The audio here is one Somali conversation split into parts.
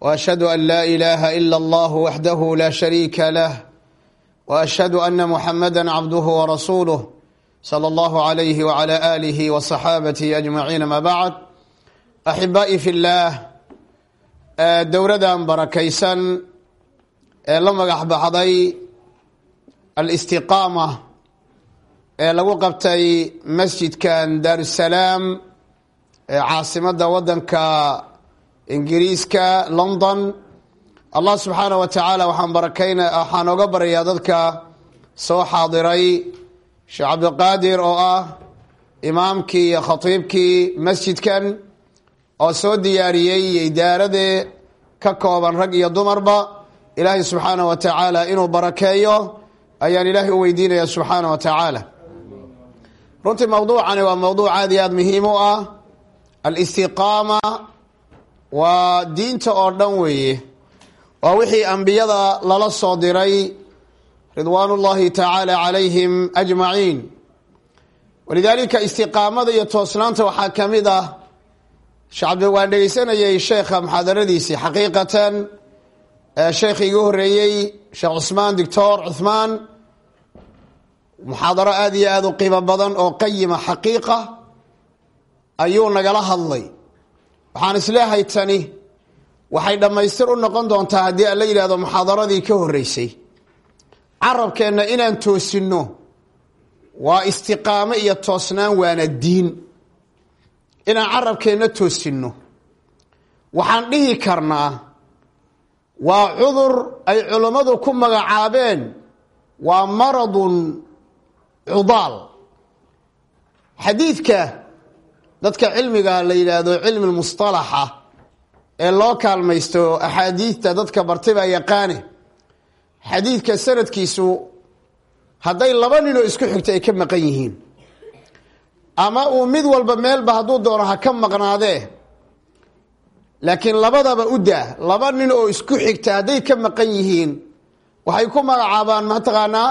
واشهد ان لا اله الا الله وحده لا شريك له واشهد ان محمدا عبده ورسوله صلى الله عليه وعلى اله وصحابته اجمعين ما بعد احبائي في الله dowladan barakaysan ee la magax baxday alistiqaama ee lagu qabtay masjidkan daarusalaam ee caasimadda ingiriiska london. Allah subxaanah wa tacaala waxaan barakayna waxaan oga baryayaa dadka soo xaadiray. Sheekh cabdiqaadir oo ah imaamkii iyo khatiibkii masjidkan oo soo diyaariyey idaaradee ka kooban rag iyo dumarba. Ilaahay subxaanah wa tacaala inuu barakeeyo ayaan ilaahay u weydiinaya subxaanah wa tacaala runtii mowduucani waa mowduuc aad iyo aad muhiim u ah. Alistiqaama waa diinta oo dhan weeye. Waa wixii ambiyada lala soo diray ridwaan ullahi tacaala calayhim ajmaciin. Walidaalika istiqaamada iyo toosnaanta waxaa ka mid ah shacbi waan dhegeysanayay sheekha muxaadaradiisii xaqiiqatan sheekhi igu horeeyey sheekh cusmaan doctor cuhmaan muxaadaro aada iyo aada u qiimo badan oo qayima xaqiiqa ayuu nagala hadlay waxaan isleehay tani waxay dhammaystir u noqon doontaa haddii aan la yidhahdo muxaadaradii ka horeysay carabkeenna inaan toosinno waa istiqaamo iyo toosnaan waana diin. Inaan carabkeenna toosinno waxaan dhihi karnaa waa cudur ay culammadu ku magacaabeen waa maradun cudaal. Xadiidka dadka cilmiga la yidhaahdo cilmi lmustalaxa ee loo kaalmaysto axaadiidta dadka bartibaa yaqaane. Xadiidka sanadkiisu hadday laba ninoo isku xigta ay ka maqan yihiin. Ama uu mid walba meelba hadduu doono ha ka maqnaadee. Laakiin labadaba u daa laba nin oo isku xigta hadday ka maqan yihiin waxay ku magacaabaan mataqaanaa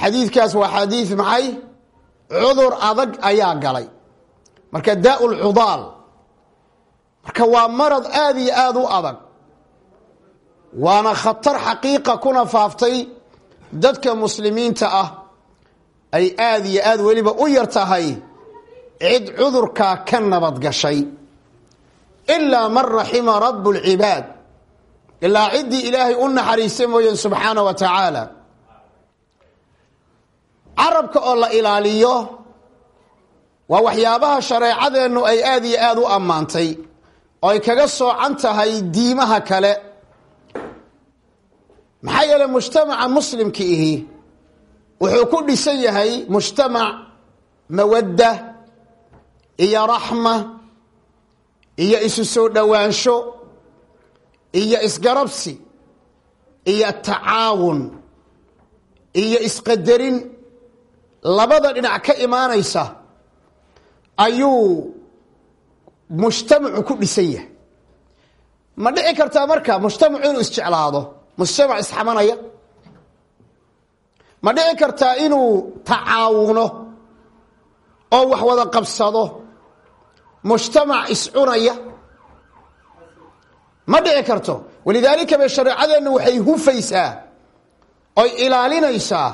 xadiidkaas waa xadiid maxay? Cudur adag ayaa galay marka daa lcudaal marka waa marad aada iyo aada u adag. Waana khatar xaqiiqa kuna faaftay dadka muslimiinta ah. Ay aada iyo aada weliba u yar tahay. Cid cudurkaa ka nabad gashay. Ilaa man raxima rabu lcibaad ilaa ciddii ilaahay u naxariista mooyeen subxaana wa tacaala carabka oo la ilaaliyo waa waxyaabaha shareecadeennu ay aada iyo aada u ammaantay oo ay kaga soocan tahay diimaha kale. Maxaa yeeley mujtamaca muslimki ihi wuxuu ku dhisan yahay mujtamac mawadda iyo raxma iyo isu soo dhowaansho iyo isgarabsi iyo tacaawun iyo isqadarin. Labada dhinac ka imaanaysa ayuu mujtamacu ku dhisan yahay. Ma dhici kartaa marka mujtamacu inuu isjeclaado mujtamac isxamanaya? Ma dhici kartaa inuu tacaawuno oo wax wada qabsado mujtamac iscunaya? Ma dhici karto. Walidaalika bay shareecadeennu waxay hufaysaa oy ilaalinaysaa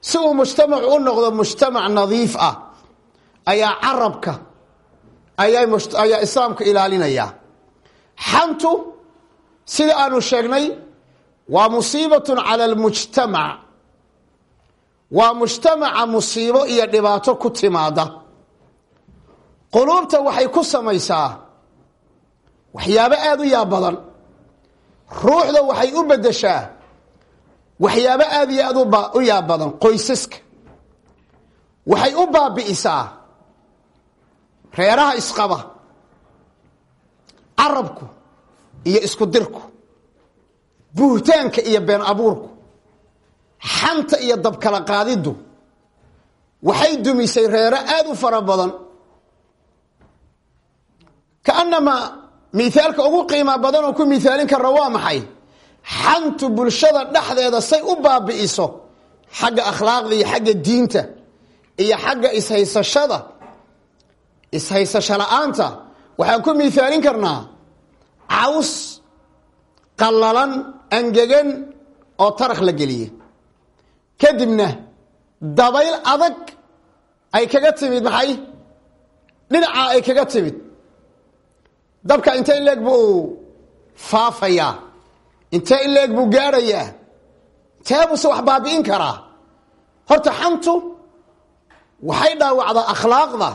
si uu mujtamacu u noqdo mujtamac nadiif ah ayaa carabka ayaa islaamka ilaalinaya. Xantu sida aanu sheegnay waa musiibatun cala almujtamac. Waa mujtamaca musiibo iyo dhibaato ku timaada quluubta waxay ku samaysaa waxyaabo aada u yaab badan. Ruuxda waxay u beddeshaa waxyaabo aada iyo aada u yaab badan qoysaska. Waxay u baabi'isaa reeraha isqaba carabku iyo isku dirku buhtaanka iyo been abuurku xanta iyo dabkala qaadiddu waxay dumisay reero aada u fara badan. Kaanamaa miaalka ugu qiima badan oo ku miaalin kara waa maxay? Xantu bulshada dhexdeeda say u baabi'iso xagga akhlaaqda iyo xagga diinta iyo xagga ishaysashada ishaysasho la'aanta waxaan ku miaalin karnaa caws qallalan angegan oo tarakh la geliye. Kadibna dabayl adag ay kaga timid maxay? Dhinacaa ay kaga timid. Dabka intee in leeg buu faafayaa intee in leeg buu gaadhayaa teebuse wax baabi'in karaa? Horta xantu waxay dhaawacdaa akhlaaqda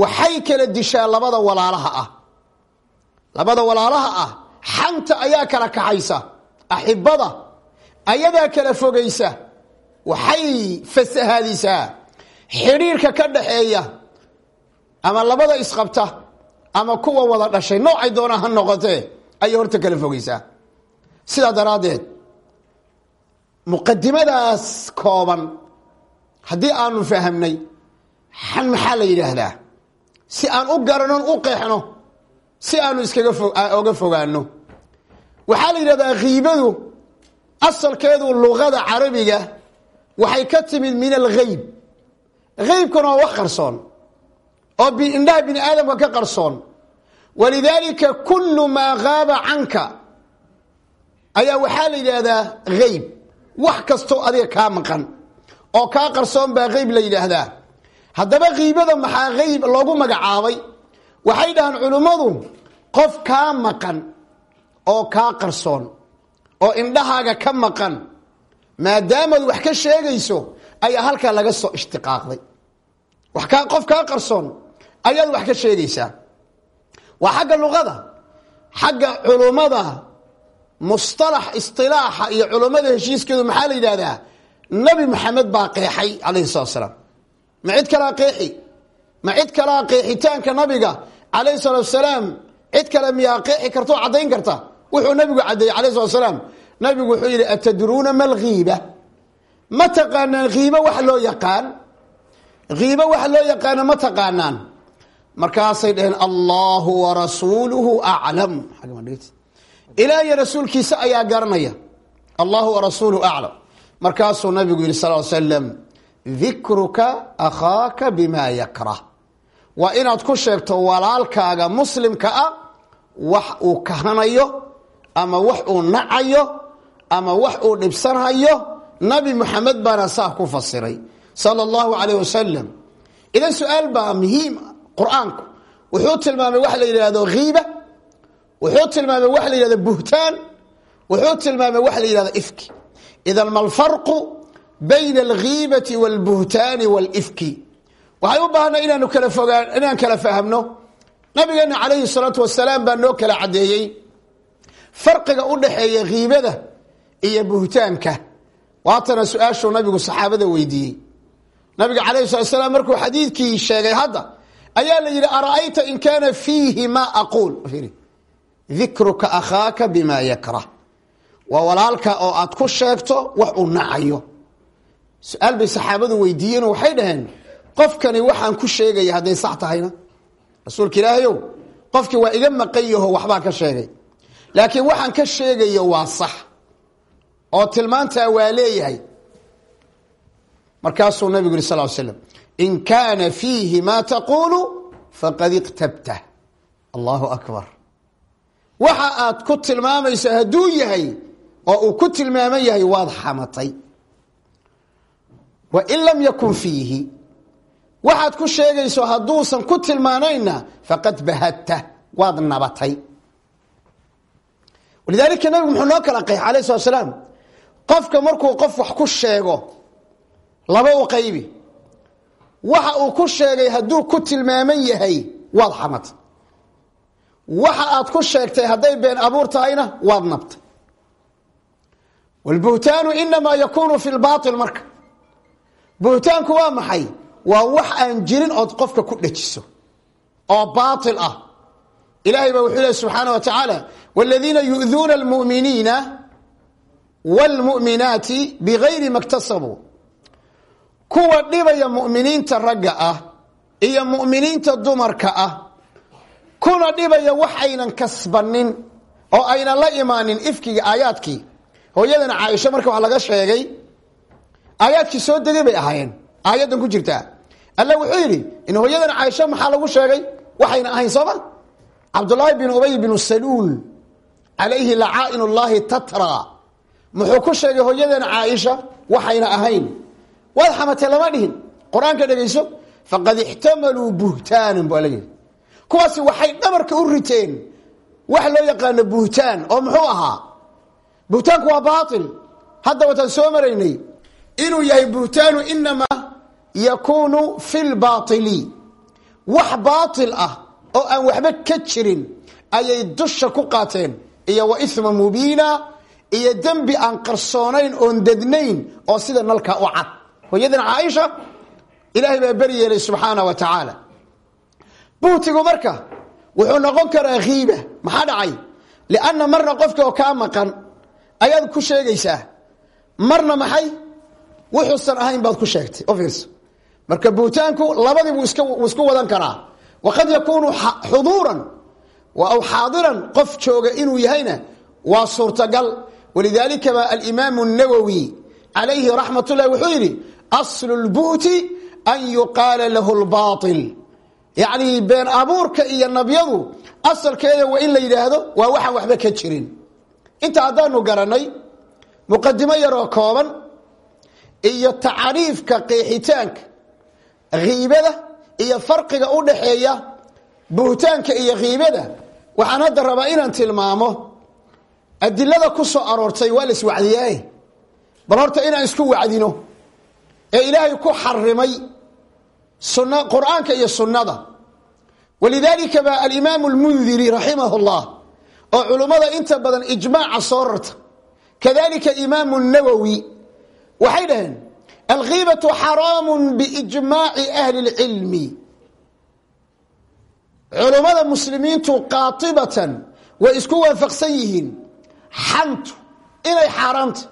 waxay kala dishaa labada walaalaha ah. Labada walaalaha ah xanta ayaa kala kaxaysa. Axibada ayadaa kala fogaysa. Waxay fasahaadisaa. Xidhiirka ka dhaxeeya ama labada isqabta ama kuwa wada dhashay noocay doonaa ha noqotee ayay horta kala fogaysaa. Sidaa daraaddeed muqadimadaas kooban haddii aanu fahamnay xan maxaa la yidhaahdaa si aan u garanon u qeexno si aanu iskaga oga fogaano waxaa la yidhahdaa khiibadu asalkeedu luqada carabiga waxay ka timid min alghayb. Haybkuna waa wax qarsoon oo indhaha bini aadamka ka qarsoon. Walidaalika kullu maa gaaba canka. Ayaa waxaa la yidhaahdaa hayb wax kastoo adiga kaa maqan. Oo kaa qarsoon baa hayb la yidhaahdaa haddaba kiibada maxaa hayb loogu magacaabay? Waxay dhahaan culimmadu qof kaa maqan oo kaa qarsoon oo indhahaaga ka maqan maadaamaad wax ka sheegayso ayaa halkaa laga soo ishtiqaaqday. Wax kaa qof kaa qarsoon ayaad wax ka sheegaysaa. Waa xagga luqada xagga culummada mustalax istilaaxa iyo culummada heshiiskeedu maxaa la yidhahdaa nabi maxamed baa qeexay calayhi salatu salaam ma cid qeexi. Ma cid kalaa qeexitaanka nabiga calayhi salatu salaam cid kale miyaa qeexi karta oo karta? Wuxuu nabigu caddeeyey calayhi salatu salaam nabigu wuxuu yidhi atadruuna ma lghiiba ma taqaanaan khiibo wax loo yaqaan? Khiibo wax loo yaqaano ma taqaanaan? Markaasay dhaheen allahu warasuuluhu aclam. Ilaah iyo rasuulkiisa ayaa garanaya allahu warasuuluhu aclam. Markaasuu nabigu yihi sal slam dikruka akhaaka bima yakrah. Waa inaad ku sheegto walaalkaaga muslimka ah wax uu kahanayo ama wax uu nacayo ama wax uu dhibsanhayo nabi muxamed baana saa ku fasiray sala allahu calayh wasalam idan su'aal baa muhiim qur'aanku. Wuxuu tilmaamay wax la yidhahdo khiiba wuxuu tilmaamay wax la yidhahdo buhtaan wuxuu tilmaamay wax la yidhahdo ifki. Idan ma alfarqu bayna alghiibati walbuhtaani walifki waxay u baahnay inaanu kala fogaan inaan kala fahamno. Nabigeena calayhi salaatu wasalaam baa noo kala caddeeyey. Farqiga u dhaxeeya khiibada iyo buhtaanka. Waatana su'aashuu nabigu saxaabada weydiiyey. Nabiga calayhi salat slaam markuu xadiidkii sheegay hadda ayaa la yidhi ara'ayta in kaana fiihi ma aquul? Dikruka akhaaka bima yakrah. Waa walaalka oo aad ku sheegto su'aal bay saxaabadu weydiiyeen waxay dhaheen qofkani waxaan ku sheegaya hadday sax tahayna. Rasuulka ilaahayow qofkii waa iga maqan yaho waxbaa ka sheegay. Laakiin waxaan ka sheegayo waa sax oo tilmaantaa waa leeyahay. Markaasuu nabigu yiri sal slam in kaana fiihi ma taquulu faqad iqtabtah allahu akbar. Waxa aad ku tilmaamayso hadduu yahay oo uu ku tilmaaman yahay waad xamatay wain lam yakun fiihi. Waxaad ku sheegayso hadduusan ku tilmaanayna faqad bahadta waad nabatay. Walidaalika nabigu muxuu noo kala qeex alayh slat slaam qofka markuu qof wax ku sheego laba u qaybi. Waxa uu ku sheegay hadduu ku tilmaaman yahay waad xamatay waxa aad ku sheegtay hadday been abuur tahayna waad nabtay wlbuhtaanu inamaa yakunu fi lbail marka buhtaanku waa maxay waa wax aan jirin ood qofka ku dhejiso oo baail ah ilahay baa wuxuu lehy subxaana wa tacaala wاladiina yu'duuna اlmu'miniina wاlmu'minaati bigayri ma اktasabuu kuwa dhibaya mu'miniinta ragga ah iyo mu'miniinta dumarka ah kuna dhibaya wax aynan kasbanin oo aynan la imaanin ifkiga aayaadkii hooyadana caaisho marka wax laga sheegay aayaadkii soo degay bay ahaayeen. Aayaddan ku jirtaa. Alla wuxuu yidhi in hooyadana caaisho maxaa lagu sheegay? Waxayna ahayn sooma cabdulaahi bin ubay binu saluul calayhi lacaain llahi tatra. Muxuu ku sheegay hooyadana caaisha waxayna ahayn. Waad xamatee lama dhihin. Qur'aanka faqad ixtamaluu buhtaanan bu alla waxay dhabarka u riteen. Wax loo yaqaano buhtaan oo muxuu ahaa? Buhtaanku waa baail hadda wataan soo maraynay inuu yahay buhtaanu inamaa yakuunu fi lbaaili wax baail ah oo aan waxba ka jirin ayay dusha ku qaateen. Iyo wa ima mubiina iyo dembi aan qarsoonayn oon dednayn oo sida nalka u cad. Hooyadana caaisha ilaahay baa beri yeelay subxaana wa tacaala. Buhtigu marka wuxuu noqon karaa kiiba maxaa dhacay? Lianna marna qofka oo kaa maqan ayaad ku sheegaysaa marna maxay wuxuusan ahayn baad ku sheegtay ofis marka buhtaanku labadii buu isku wadan karaa. Waqad yakuunu xuduuran aw xaadiran qof jooga inuu yahayna waa suurtagal. Walidaalika ba alimaamu nawowi calayhi raxmat ullahi wuxuu yidhi aslu lbu'ti an yuqaala lahu lbail yacni been abuurka iyo nabyadu asalkeeda waa in la yidhaahdo waa waxaan waxba ka jirin. Inta haddaanu garanay muqadimo yaroo kooban iyo tacriifka qeexitaanka kiibada iyo farqiga u dhaxeeya buhtaanka iyo kiibada waxaan hadda rabaa inaan tilmaamo adilada ku soo aroortay waa la iswacdiyaaye bal horta inaan isku wacdino ee ilaahay ku xarimay qur'aanka iyo sunnada. Walidaalika ba alimaamu lmundiri raximah llah oo culummada inta badan ijmaaca soo rarta. Kadalika imaamu nawowi waxay dhaheen alkiibatu xaraamu biijmaaci ahli اlcilmi culummada muslimiintu qaatibatan way isku waafaqsan yihiin. Xantu inay xaaraanta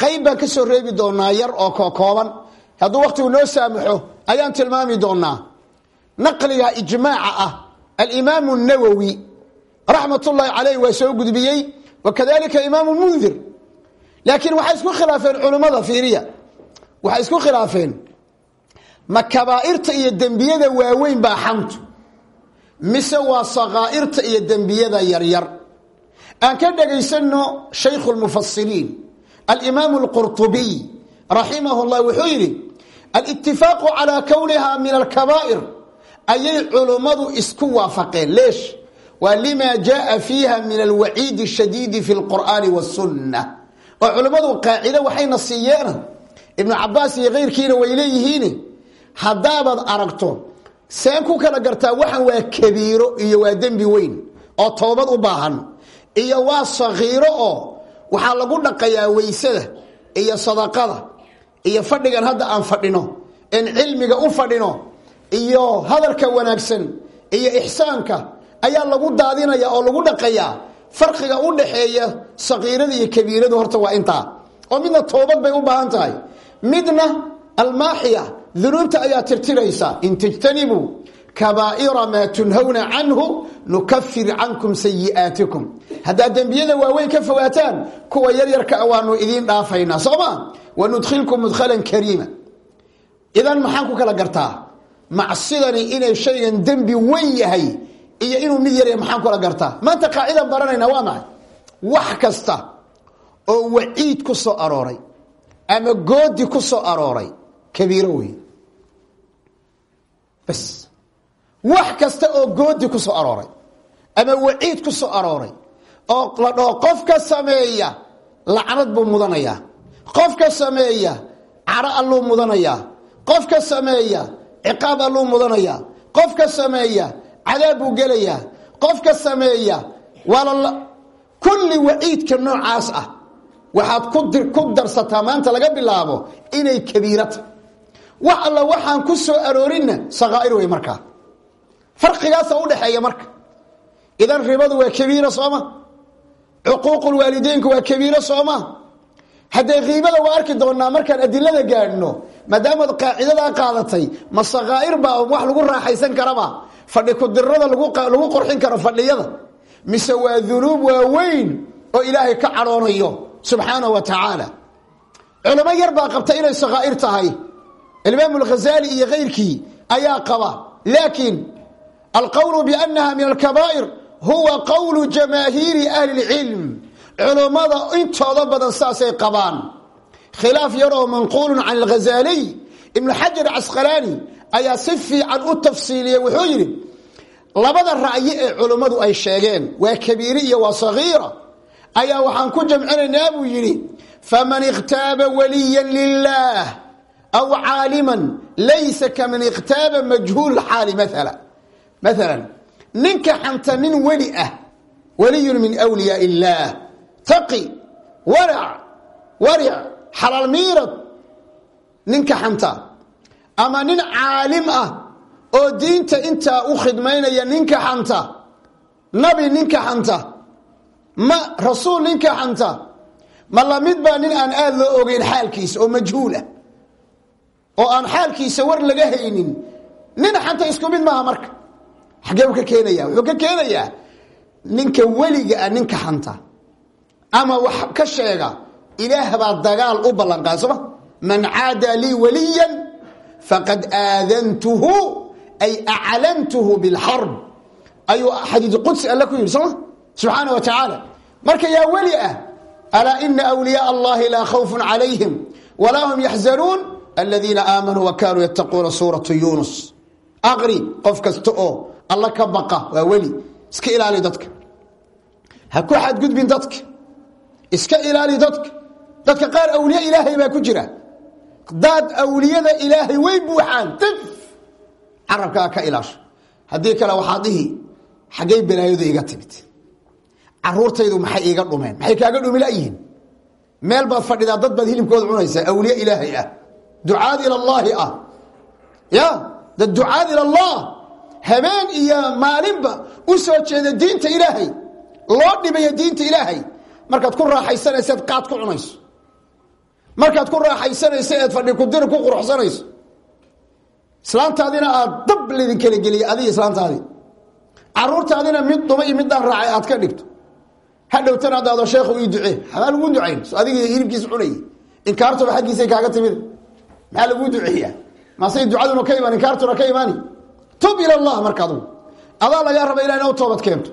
qayb baan ka soo reebi doonaa yar oo kokooban hadduu wakhtigu noo saamaxo ayaan tilmaami doonaa naqliga ijmaaca ah alimaamu nawowi raxmat ullaahi caleyh waa soo gudbiyey. Wa kadalika imaamu mundir laakiin waxay isku khilaafeen culummada fiiriya waxay isku khilaafeen ma kabaa'irta iyo dembiyada waaweyn baa xantu mise waa sakaa'irta iyo dembiyada yaryar aan ka dhagaysano shaykhu lmufasiriin alimaamu alqurطubiy raximah llah wuxuu yidhi alitifaaqu calaa kowniha min alkabaa'ir ayay culummadu isku waafaqeen leesh waa lima jaءa fiiha min alwaciidi shadiidi fi اlqur'aani wاsunna oo culummadu qaacido waxayna siiyeena ibnu cabaas iyo keyrkiina way leeyihiin. Haddaabaad aragto seen ku kala gartaa waxan waa kabiiro iyo waa dembi weyn oo toobad u baahan. Iyo waa sakiiro oo waxaa lagu dhaqayaa weysada iyo sadaqada iyo fadhigan hadda aan fadhino en cilmiga u fadhino iyo hadalka wanaagsan iyo ixsaanka ayaa lagu daadinaya oo lagu dhaqayaa farqiga u dhaxeeya sakiirada iyo kabiiradu horta waa intaa. Oo midna toobad bay u baahan tahay. Midna almaaxiya dunuubta ayaa tirtiraysa. In tajtanibuu kabaa'ira maa tunhawna canhu nukafir cankum sayi'aatikum. Haddaad dembiyada waaweyn ka fogaataan kuwa yaryarka waanu idiin dhaafaynaa soo ma? Wanudkhilkum mudkhalan kariima. Idan maxaan ku kala gartaa? Macsidani inay shaygan dembi weyn yahay iyo inuu mid yarya maxaan kula gartaa? Maanta qaacidan baranayna waa maxay? Wax kasta oo waciid ku soo arooray ama goodi ku soo arooray kabiiro wey bas. Wax kasta oo goodi ku soo arooray ama waciid ku soo arooray oo la dhaho qofka sameeya lacnad buu mudanayaa. Qofka sameeya caro alluu mudanayaa. Qofka sameeya ciqaab alluu mudanayaa. Qofka sameeya cadaab buu gelayaa qofka sameeya kulli waciidka noocaas ah waxaad ku darsataa maanta laga bilaabo inay kabiirata. Wax alla waxaan ku soo aroorinna sakaa'ir wey markaa. Farqigaasa udhaxeeya marka. Idan ribadu waa kabiiro sooma. Cuquuqulwaalideynku waa kabiiro sooma. Haddee kiibada waa arki doonaa markaan adilada gaadhno maadaamaad qaacidadaa qaadatay ma sakaa'ir baa wax lagu raaxaysan karaba fadhi kudirada lagu qorxin karo fadhiyada. Mise waa dunuub waaweyn oo ilaahay ka cadhoonayo subxaanahu wa tacaala culamo yar baa qabta inay sakaa'ir tahay. Imaam alghazali iyo kayrkii ayaa qaba. Laakiin alqowlu biannaha min alkabaa'ir huwa qowlu jamaahiiri ahli اlcilm culummada intooda badan saasay qabaan. Khilaaf yaroo manquulu can alghazaliy ibnu xajar casqalaani ayaa si fiican u tafsiiliyey. Wuxuu yidhi labada ra'yi ee culummadu ay sheegeen waa kabiiri iyo waa sagiira. Ayaa waxaan ku jamcinaynaa buu yidhi faman ikhtaaba waliya lilah aw caaliman laysa kaman ikhtaaba majhuul xaali maala maalan ninka xanta nin weli ah waliyun min wliyaa illaah taqi warac waric xalaal miirad ninka xanta ama nin caalim ah oo diinta intaa u khidmaynaya ninka xanta nabi ninka xanta ma rasuul ninka xanta ma la mid baa nin aan aada loo ogeyn xaalkiisa oo majhuul ah oo aan xaalkiisa war laga haynin. Nin xanta isku mid maaha marka. Xaggee u ka keenaya wuxuu ka keenayaa ninka weliga ah ninka xanta. Ama wax ka sheega ilaah baa dagaal u ballanqaad sooma man caada lii waliyan faqad aadantuhu ay aclantuhu bilxarb ayuu xadiid qudsi alle ku yidhi sooma subxaana wa tacaala marka yaa weli ah alaa ina wliyaaa allahi laa khawfun calayhim walaa hum yaxzanuun aladiina aamanuu wa kaanuu yattaquuna suuratu yunus aqri qof kasta oo alla ka baqa waa weli iska ilaali dadka ha ku xadgudbin dadka iska ilaali dadka dadka qaar awliye ilaahay baa ku jira daad awliyada ilaahay way buuxaan. Tif! Carabkaa ka ilaasho haddii kale waxaa dhihi xaggay balaayadu iga timid. Caruurtaydu maxay iiga dhumeen? Maxay kaaga dhumi layihiin meel baad fadhidaa dad baad hilibkooda cunaysaa awliye ilaahay ah. Ducaad ila allaahi ah. Ya? Dad ducaad ila allah. Habeen iyo maalinba u soo jeeda diinta ilaahay. Loo dhibaya diinta ilaahay. Markaad ku raaxaysanaysa eed qaad ku cunayso markaad ku raaxaysanayso eed fadhi kudiri ku quruxsanayso islaantaadina aad dab laydin kala geliya adiga islaantaadii caruurtaadina mid dhuma iyo middaan raacay aad ka dhigto. Hadhowtana adaado sheekhu ii ducee maxaa laguu ducayn so adiga hilibkiisa cunayay inkaartuba xaggiisay kaaga timid. Maxaa laguu duceeya maasay ducaduna ka imaan inkaartuna ka imaani. Tub ila allah marka adugu. Adaa lagaa raba ilah ina u toobad keento.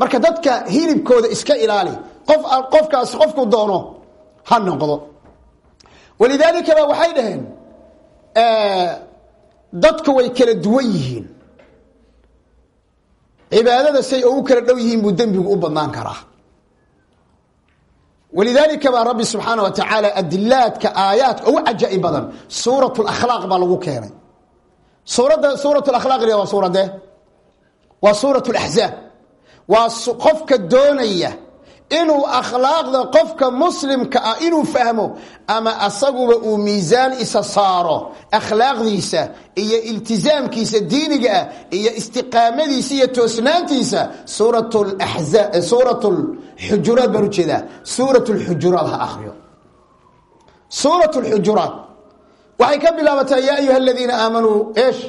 Marka dadka hilibkooda iska ilaali qof qofkaasi qofku doono ha noqdo walidaalika ba waxay dhaheen dadku way kala duwan yihiin. Cibaadada say ugu kala dhow yihiin buu dembigu u badnaan karaa. Walidaalika baa rabbi subxaana wa tacaala adilaadka aayaadka ugu cajaaib badan suurat lakhlaaq baa lagu keenay. Suuradda suurat lakhlaaq waa suuradee waa suurat laxzaab waa qofka doonaya inuu akhlaaqda qofka muslimka ah inuu fahmo ama asaguba uu miisaan isa saaro akhlaaqdiisa iyo iltizaamkiisa diiniga ah iyo istiqaamadiisa iyo toosnaantiisa suurat xujuraat baan u jeedaa suurat lxujuraat ha akriyo suurat lxujuraat waxay ka bilaabataa yaa ayuha aladiina aamanuu esh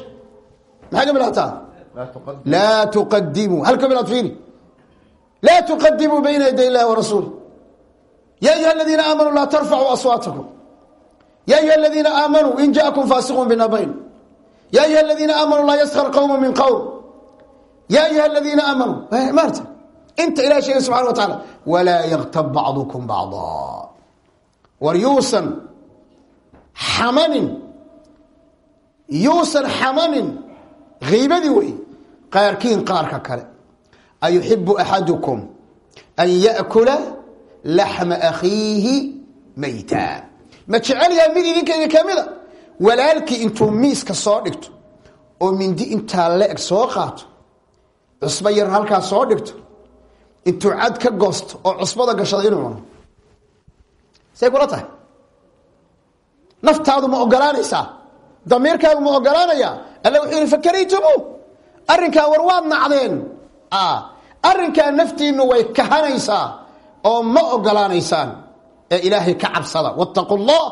maxay ka bilaabataa? Laa tuqadimuu hal ka bilaat fiiri laa tuqadimuu bayna yaday illahi warasuuli ya ayuha aladiina aamanuu laa tarfacuu aswaatakum ya ayuha aladiina aamanuu in jaakum faasiqun binabayn ya ayuha aladiina aamanuu laa yaskar qowma min qowm ya ayuha aladiina aamanuu maarta inta ilahi sheegay subxana wa tacaala walaa yaktab bacdukum bacda war yuusan xamanin yuusan xamanin kiibadii wey qaarkiin qaarka kale ayuxibu axadukum an yaأkula laxma akhiihi mayta ma jecel yahay mid idinkayga kamida walaalkii intuu miiska soo dhigto oo mindi intaa le-eg soo qaato cusbo yar halkaa soo dhigto intuu cad ka goosto oo cusbada gashada inuu cuno say kula tahay naftaadu ma ogolaanaysaa damiirkaagu ma ogolaanaya alla wuxuu yihi fakaraytumu arrinkaa war waad nacdeen arrinkaa naftiinnu way kahanaysaa oo ma ogolaanaysaan ee ilaahay ka cabsada. Wattaquu llah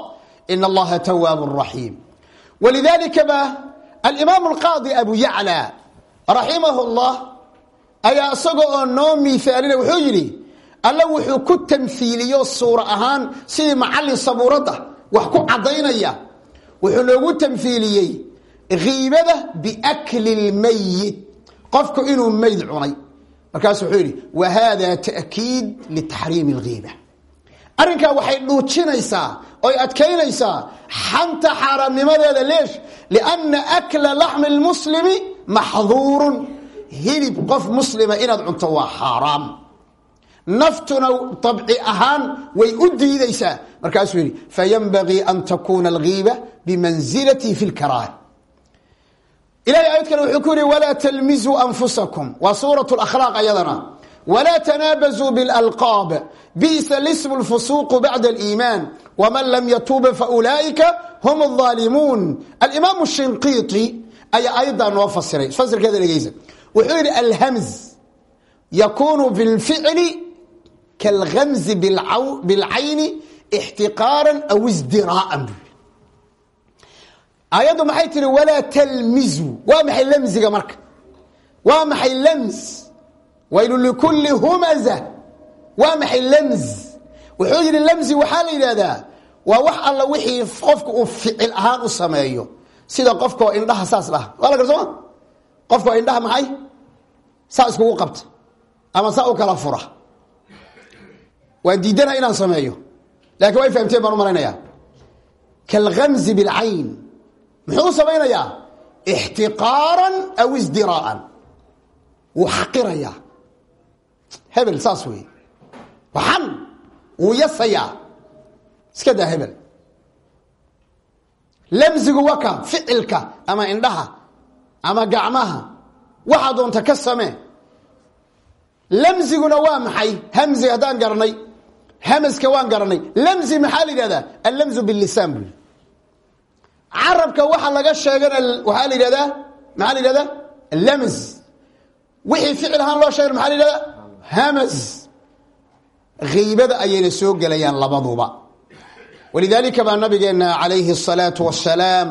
in allaha tawaabu raxiim walidaalika ba alimaam alqaadi abu yacla raximahu llah ayaa isaga oo noo miaalina wuxuu yidhi alla wuxuu ku tamhiiliyo suura ahaan sidii macallin sabuuradda wax ku caddaynaya. Wuxuu noogu tamhiiliyey kiibada biakli lmayit qofku inuu mayd cunay. Markaasu wuxuu yidhi wa hada ta'kiid litaxriimi اlghiiba arrinkaa waxay dhuujinaysaa oy adkaynaysaa xanta xaaraamnimadeeda leesh lianna akla laxmi lmuslimi maxduurun. Hilib qof muslima inaad cunto waa xaaraam. Naftuna abci ahaan way u diidaysaa. Markaasuu yidhi fayanbagii an takuuna alghiiba bimanzilati ilahay aayad kale wuxuu ku yihi walaa talmizuu anfusakum. Waa suurat lakhlaaq ayadana. Walaa tanaabazuu bilalqaab. Bi'sa lismu lfusuuqu bacda aliimaan. Waman lam yatuuba faulaa'ika hum alظaalimuun alimaamu shinqiiti ayaa aayaddaa noo fasiray. Fasirkeeda dhegeysa wuxuu yidhi alhamz yakunu bilficli kalgamzi bilcayni ixtiqaaran aw isdiraa'an aayaddu maxay tihi walaa talmizu. Waa maxay lamziga marka? Waa maxay lams waylu likulli humaza. Waa maxay lams wuxuu yidhi lamzi waxaa la yidhahdaa waa wax alla wixii qofka uu ficil ahaan u sameeyo. Sida qofkaoo indhaha saas dhaha. Waa la gar sooma qofkaoo indhaha maxay? Saa iskugu qabta ama saa u kala fura. Waan diidana inaan sameeyo. Lakin way fahamteen baan u malaynayaa kalgamzi bilcayn muxuu samaynayaa? Ixtiqaaran aw isdiraa'an wuu xaqirayaa. Hebel saas wey waxan wuu yasayaa. Iska daa hebel. Lamzigu waka ficilka ama indhaha ama gacmaha. Waxaa doonta ka samee lamziguna waa maxay? Hamzi haddaan garanay. Hamaska waan garanay. Lamzi maxaa la yidhahdaa? Allamzu bilisaan buu carabka waxa laga sheegana waxaa la yidhahdaa maxaa la yidhahdaa? Lams wixii ficil ahaan loo sheegana maxaa la yidhahdaa? Hamas. Kiibada ayayna soo gelayaan labaduba. Walidaalika baa nabigeena calayhi الsalaatu wasalaam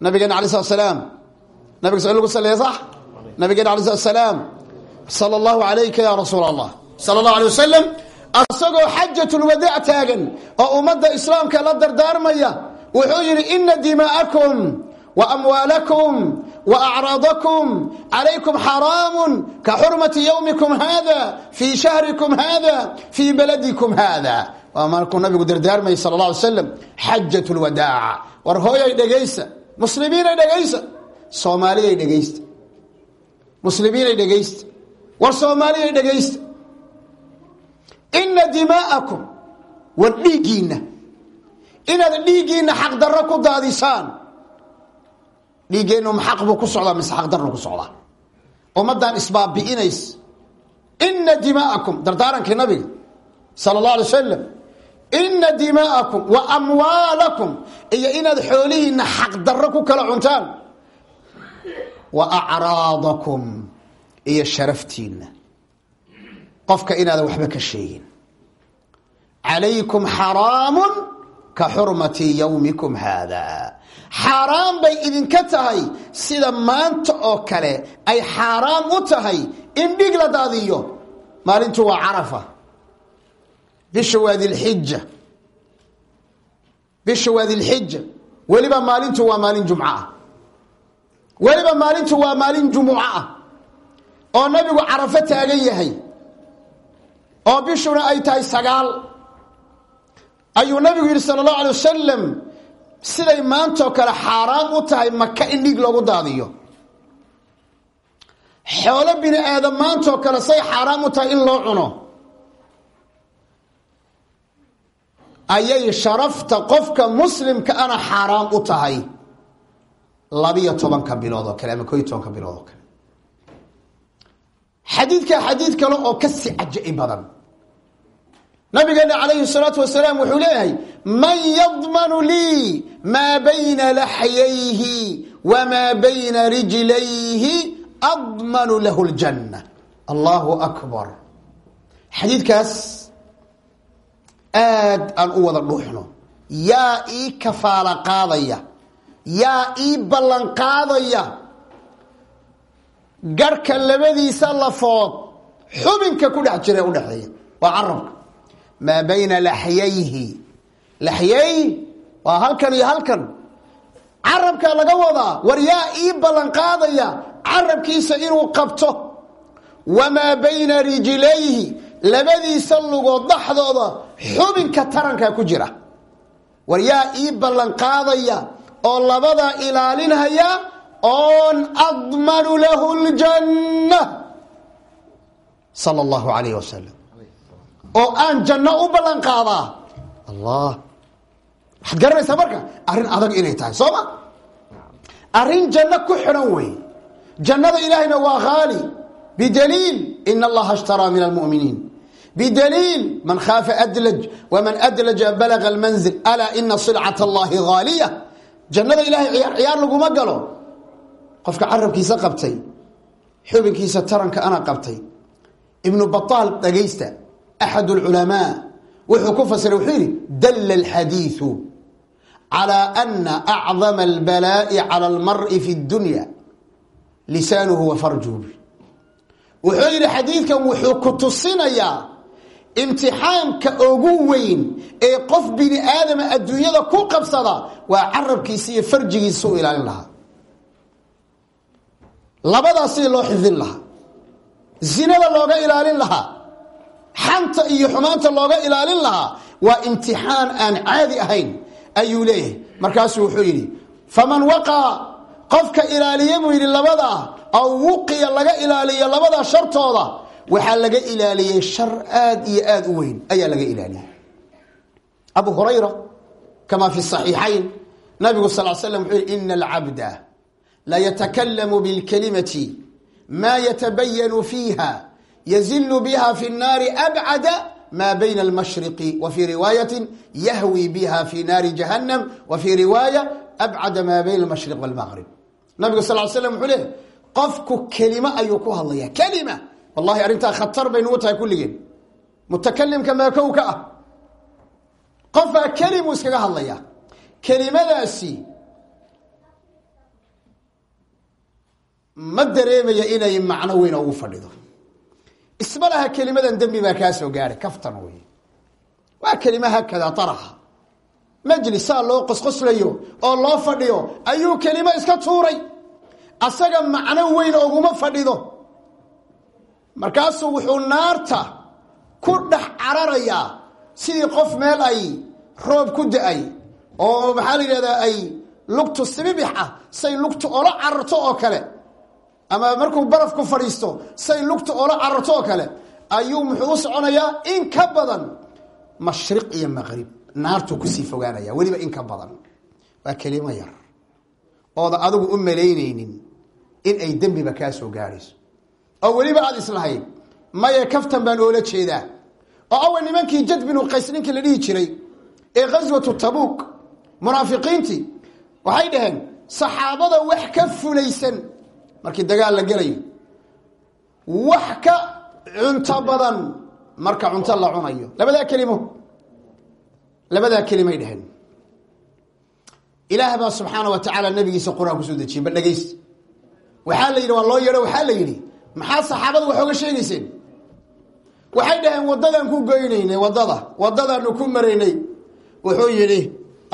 nabigeena alay slat nabiga s lagu saleeya nabigeena alay slat salaam sala ya rasuul allah sala allahu alay wasalam asagoo taagan oo ummadda islaamka la dardaarmaya wuxuu yidhi ina dimaa'akum wa amwaalakum wa acraadakum calaykum xaraamu ka xurmati yowmikum hada fii shahrikum hada fii baladikum hada waa markuu nabigu dardaarmayay sala alla alay slam xajat lwadaaca war hooyay dhegaysa muslimiinay dhegaysa soomaaliyay dhegaysta muslimiinay dhegaysta war soomaaliyay dhegaysta ina dimaa'akum war dhiiggiinna inaad dhiiggiinna xaqdarro ku daadisaan. Dhiiggeennu maxaq buu ku socdaa mise xaqdarru ku socdaa. Ummaddan isbaabi'inays ina dimaa'akum dardaarankii nabiga sala allah alay wasalam ina dimaa'akum wa amwaalakum iyo inaad xoolihiinna xaqdarro ku kala cuntaan. Wa acraadakum iyo sharaftiinna. Qofka inaadan waxba ka sheegin. Calaykum xaraamun ka xurmati yowmikum haada. Xaaraan bay idinka tahay sida maanta oo kale ay xaaraam u tahay in dhig la daadiyo. Maalintu waa carafa. Bisha waa dilxija bisha waa dilxija weliba maalintu waa maalin jumco ah weliba maalintu waa maalin jumuco ah oo nabigu carafo taagan yahay. Oo bishuna ay tahay sagaal ayuu nabigu yidhi sala allahu alay wasalam siday maantoo kale xaaraam u tahay maka in dhiig loogu daadiyo. Xoolo bini aadam maantoo kale say xaaraam u tahay in loo cuno. Ayay sharafta qofka muslimka ana xaaraam u tahay. Labiyo tobanka bilood oo kale ama koo iyo tobanka bilood oo kale. Xadiidka xadiid kale oo ka si caja'i badan nabigeena calayhi salaatu wasalaam wuxuu leeyahay man yadmanu lii maa bayna laxyayhi wamaa bayna rijlayhi admanu lahu ljanna. Allahu akbar. Xadiidkaas aad aan u wada dhuuxno. Yaa ii kafaala qaadaya yaa ii ballan qaadaya garhka labadiisa lafood xubinka ku dhex jira udhexeeya waa carabka maa bayna laxyayhi. Laxyay waa halkan iyo halkan. Carabka laga wadaa war yaa ii ballan qaadaya carabkiisa inuu qabto. Wamaa bayna rijlayhi labadiisa lugood dhaxdooda xubinka taranka ku jira. War yaa ii ballan qaadaya oo labadaa ilaalinhaya oon admanu lahu ljanna sala allahu alayh wasalam oo aan janno u ballan qaadaa allah. Waxaad garanaysaa marka arrin adag inay tahay soo ma? Arrin janno ku xidhan wey. Jannada ilaahayna waa haali bidaliil in allaha ishtaraa min almuminiin. Bdliil man khaafa adlaj wman adlaja balaga almanzil alaa ina silcat allahi haaliya jannada ilahay ciyaar ciyaar laguma galo. Qofka carabkiisa qabtay xubinkiisa taranka ana qabtay. Ibnu bataal dhagaysta axad lculamaa wuxuu ku fasiray wuxuu yidhi dalla alxadiiu calى ana acdama albalaa'i calى almari fi اdunya lisaanuhu wa farjuhu wuxuu yidhi xadiidkan wuxuu ku tusinayaa imtixaamka ugu weyn ee qof bini aadama adduunyada ku qabsada waa carabkiisa iyo farjigiisa u ilaalin lahaa labadaasii loo xifdin lahaa zinada looga ilaalin lahaa xanta iyo xumaanta looga ilaalin lahaa waa imtixaan aan caadi ahayn ayuu leeyahay. Markaasuu wuxuu yidhi faman waqaa qofka ilaaliya buu yidhi labadaa aw wuqiya laga ilaaliyo labadaa shartooda waxaa laga ilaaliyey shar aad iyo aad u weyn ayaa laga ilaaliyey abu hurayra kama fi صaxiixayn nabigu sal slam wuxuu yihi ina alcabda la yatakalamu bilkalimati ma yatabayanu fiiha yazilu biha fi الnaari abcada ma bayna almashriqi wa fii riwaayati yahwi biha fi naari jahannam wa fii riwaaya abcada ma bayna almashriq wاlmaqrib nabigu sal slam wuxuu leehy qofku kelimo ayuu ku hadlaya kelima wallahi arrintaa khatar bay nugu tahay kulligeen mutakalimka maakow ka ah qofaa kelimuu iskaga hadlaya kelimadaasi ma dareemaya inay macno weyn ugu fadhido isma laha kelimadan dembi baa kaa soo gaadhay kaftan wey waa kelima haakada araxa majlisaa loo qosqoslayo oo loo fadhiyo ayuu kelimo iska tuuray. Asaga macno weyn oguma fadhido. Markaasuu wuxuu naarta ku dhex cararayaa sidii qof meel ay roob ku da'ay oo maxaa la yidhahdaa ay lugtu sibibix ah say lugtu ola cararto oo kale ama markuu baraf ku fadhiisto say lugtu ola cararto oo kale ayuu muxuu u soconayaa in ka badan mashriq iyo maqrib naartuu ku sii fogaanaya weliba in ka badan. Waa kelimo yar. Ooda adigu u malaynaynin in ay dembiba kaa soo gaadhayso. Oo weliba aada islahayd maye kaftan baan oola jeedaa. Oo awa nimankii jad binu qays ninkii la dhihi jiray ee ghaswatu tabuuk munaafiqiintii waxay dhaheen saxaabada wax ka fulaysan markii dagaal la gelayo wax ka cunto badan marka cunto la cunayo. Labadaa kelimo. Labadaa kelimay dhaheen. Ilaah baa subxaana wa tacaala nabigiisa qur'aan ku soo dejiyey bal dhegeyst waxaa la yidhi waa loo yeedho waxaa la yidhi maxaa saxaabada wax oga sheegayseen? Waxay dhaheen waddadaan ku goynaynay waddada waddadaanu ku maraynay wuxuu yidhi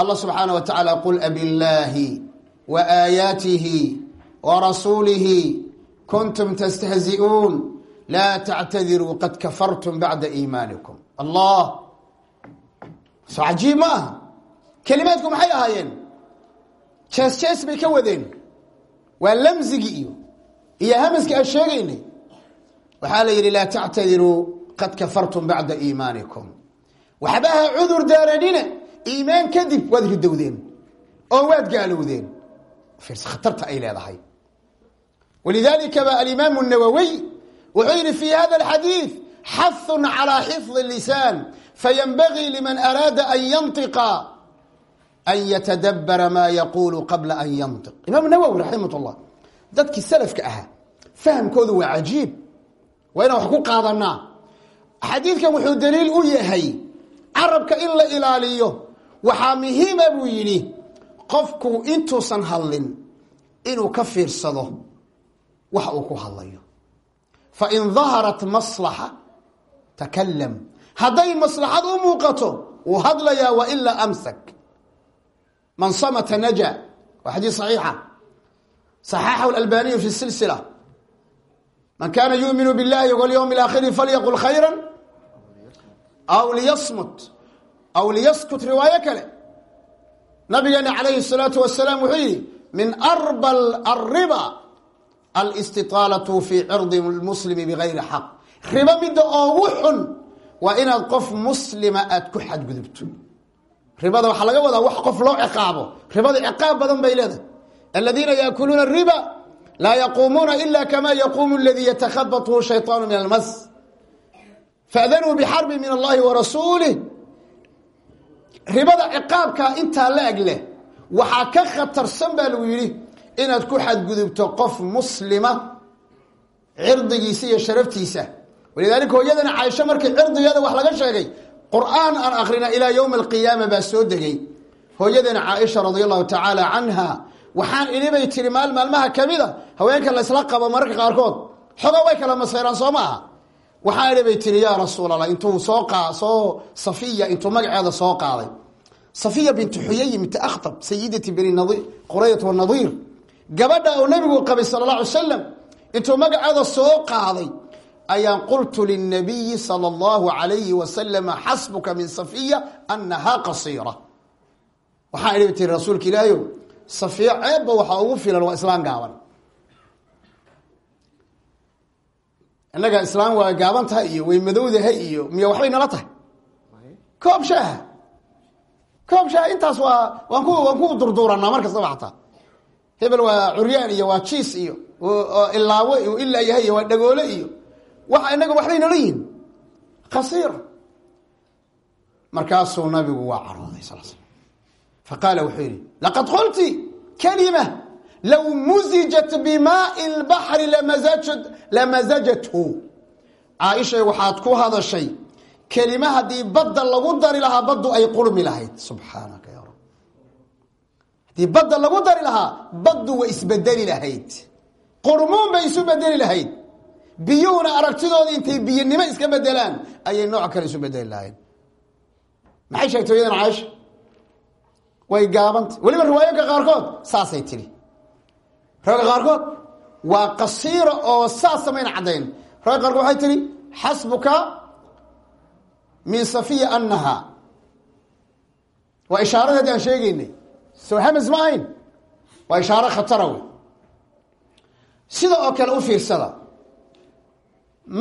allah subxaana wa tacaala qul abillaahi wa aayaatihi wa rasuulihi kuntum tastahzi'uun laa tactadiruu qad kafartum bacda iimaanikum allah soo cajiib ma aha kelimaadku maxay ahaayeen jees jees bay ka wadeen waa lamzigi iyo iyo hamaski aan sheegaynay waxaa la yidhi laa tactadiruu qad kafartum bacda iimaanikum waxba ha cudur daaranina iimaan kadib waad ridowdeen oo waad gaalowdeen ay leedahay walidalika ba alimaamu nawowiy wuxuu yidhi fi hada alxadiid xathun calaa xifdi lisaan fayanbagii liman araada an yantiqa an yatadabbara maa yaquulu qabla an yantiq imaamu nawowi raximah llah dadkii salafka ahaa fahamkoodu waa cajiib waa inaan wax ku qaadanaa xadiidkan wuxuu daliil u yahay carabka in la ilaaliyo waxaa muhiima buu yidhi qofku intuusan hadlin inuu ka fiirsado wax uu ku hadlayo fain daharat maslaxa takalam hadday maslaxad u muuqato wuu hadlayaa wailaa amsak man samata naja waa xadiid saxiixa صaxaxahu اlalbaniyu fi silsila man kana yuuminu biاllahi walyowm اlaakhiri falyaqul khayra aw liyasmut aw liyaskut riwaayo kale nabigeena calayhi الsalaatu wasalaam wuxuu yihi min arba ariba alistitaalatu fii cirdi lmuslimi bigayri xaq. Ribo midda oogu xun waa inaad qof muslima aada ku xadgudubto. Ribada waxaa laga wadaa wax qof loo ciqaabo. Ribada ciqaab badan bay leedahay. Aladiina yaakuluuna riba laa yaquumuuna ila kama yaquumu aladii yatakhabatuhu shayطaanu min almas. Faadanuu bixarbin min allahi wa rasuulih ribada ciqaabkaa intaa la ag leh waxaa ka khatarsan baa lagu yidhi inaad ku xadgudubto qof muslima cirdigiisa iyo sharaftiisa. Walidaalika hooyadana caaisho markii cirdigeeda wax laga sheegay qur'aan aan akrina ilaa yowmi alqiyaama baa soo degay. Hooyadana caaisha radia allahu tacaala canha waxaan idhibay tiri maal maalmaha kamida haweenka laysla qabo mararka qaarkood. Xogo way kala maseyraan soo maaha. Waxaan idhibay tiri yaa rasuul intuu soo soo safiya intuu magaceeda soo qaaday. Safiya bintu xuyay binti akhtab sayidati bani qurayat wanadiir gabadha uu nabigu qabay sala alla alay salam intuu soo qaaday ayaan qultu linabiyi sala allahu alayhi wasalama xasbuka min safiya anahaa qasiira. Waxaan idhi tiri rasuulka ilaahayo safiya ceebba waxaa ugu filan waa islaan gaaban. Innaga islaam waa gaaban tahay iyo way madowdahay iyo miya waxbay nala tahay. Koob shaaha intaas waa waan ku waan ku durduuranaa mar kastaba xataa hebel waa curyaan iyo waa jiis iyo ilaawo ilaa yahay iyo waa dhagoole iyo waxa inaga waxbay nala yihiin qasiir markaasuu nabigu waa carooday sal. Slam faqaala wuxuu yidhi laqad qulti kalima low muzijat bimaai lbaxri lamasajathu caaishay waxaad ku hadashay kelima haddii badda lagu dari lahaa baddu ay qurmi lahayd. Subxaanaka haddii badda lagu dari lahaa baddu way isbedeli lahayd. Qurmuun bay isu bedeli lahayd. Biyuhuna aragtidooda intay biyanimo iska bedelaan ayay nooc kale isu bedeli lahayd. Maxay sheegtay hoyadan caaisha way gaabanta weliba riwaayooyinka qaarkood saasay tidhi riwaayinka qaarkood waa qasiira oo saas samayna caddayn. Riwaayinka qaarkood waxay tidhi xasbuka min safiya anaha waa ishaaradeedii aan sheegeynay soo hamas ma ahayn waa ishaaro khatara wey sida oo kale u fiirsada.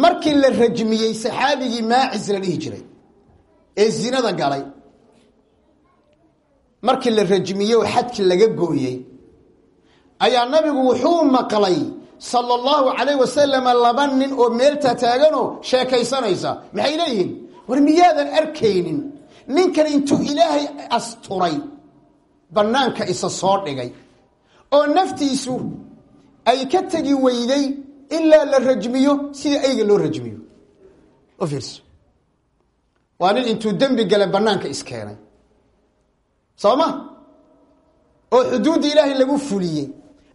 Markii la rajmiyey saxaabigii maacis la dhihi jiray ee zinada galay. Markii la rajmiyey xadki laga gooyey ayaa nabigu wuxuu maqlay sala allahu calayh wasalam laba nin oo meelta taaganoo sheekaysanaysa. Maxay leeyihiin? War miyaadan arkaynin? Ninkan intuu ilaahay asturay bannaanka isa soo dhigay oo naftiisu ay ka tegi weyday ilaa la rajmiyo sida ayga loo rajmiyo. U fiirso. Waa nin intuu dembi gale bannaanka iskeenay. Soo ma oo xuduudda ilaahay lagu fuliyey.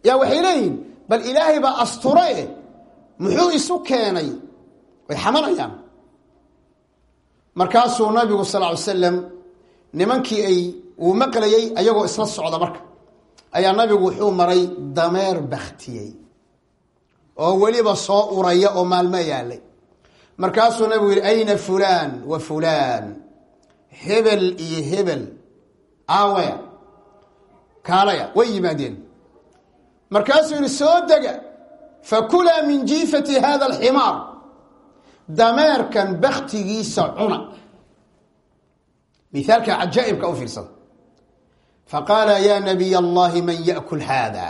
Yaa waxay leeyihiin bal ilaahay baa asture muxuu isu keenay? Way xamanayaan. Markaasuu nabigu sal ly slam nimankii ay uu maqlayey ayagoo isla socda marka. Ayaa nabigu wuxuu maray dameer baktiyey oo weliba soo uraya oo maalmo yaalay. Markaasuu nabigu yihi ayna fulaan wa fulaan? Hebel iyo hebel aawaya kaalaya way yimaadeen. Markaasuu yihi soo dega fakulaa min jiifati hada alximaar. Dameerkan baktigiisa cuna. Mithaalka cajaa'ibka u fiirsada faqaala ya nabiy allahi man yakul hada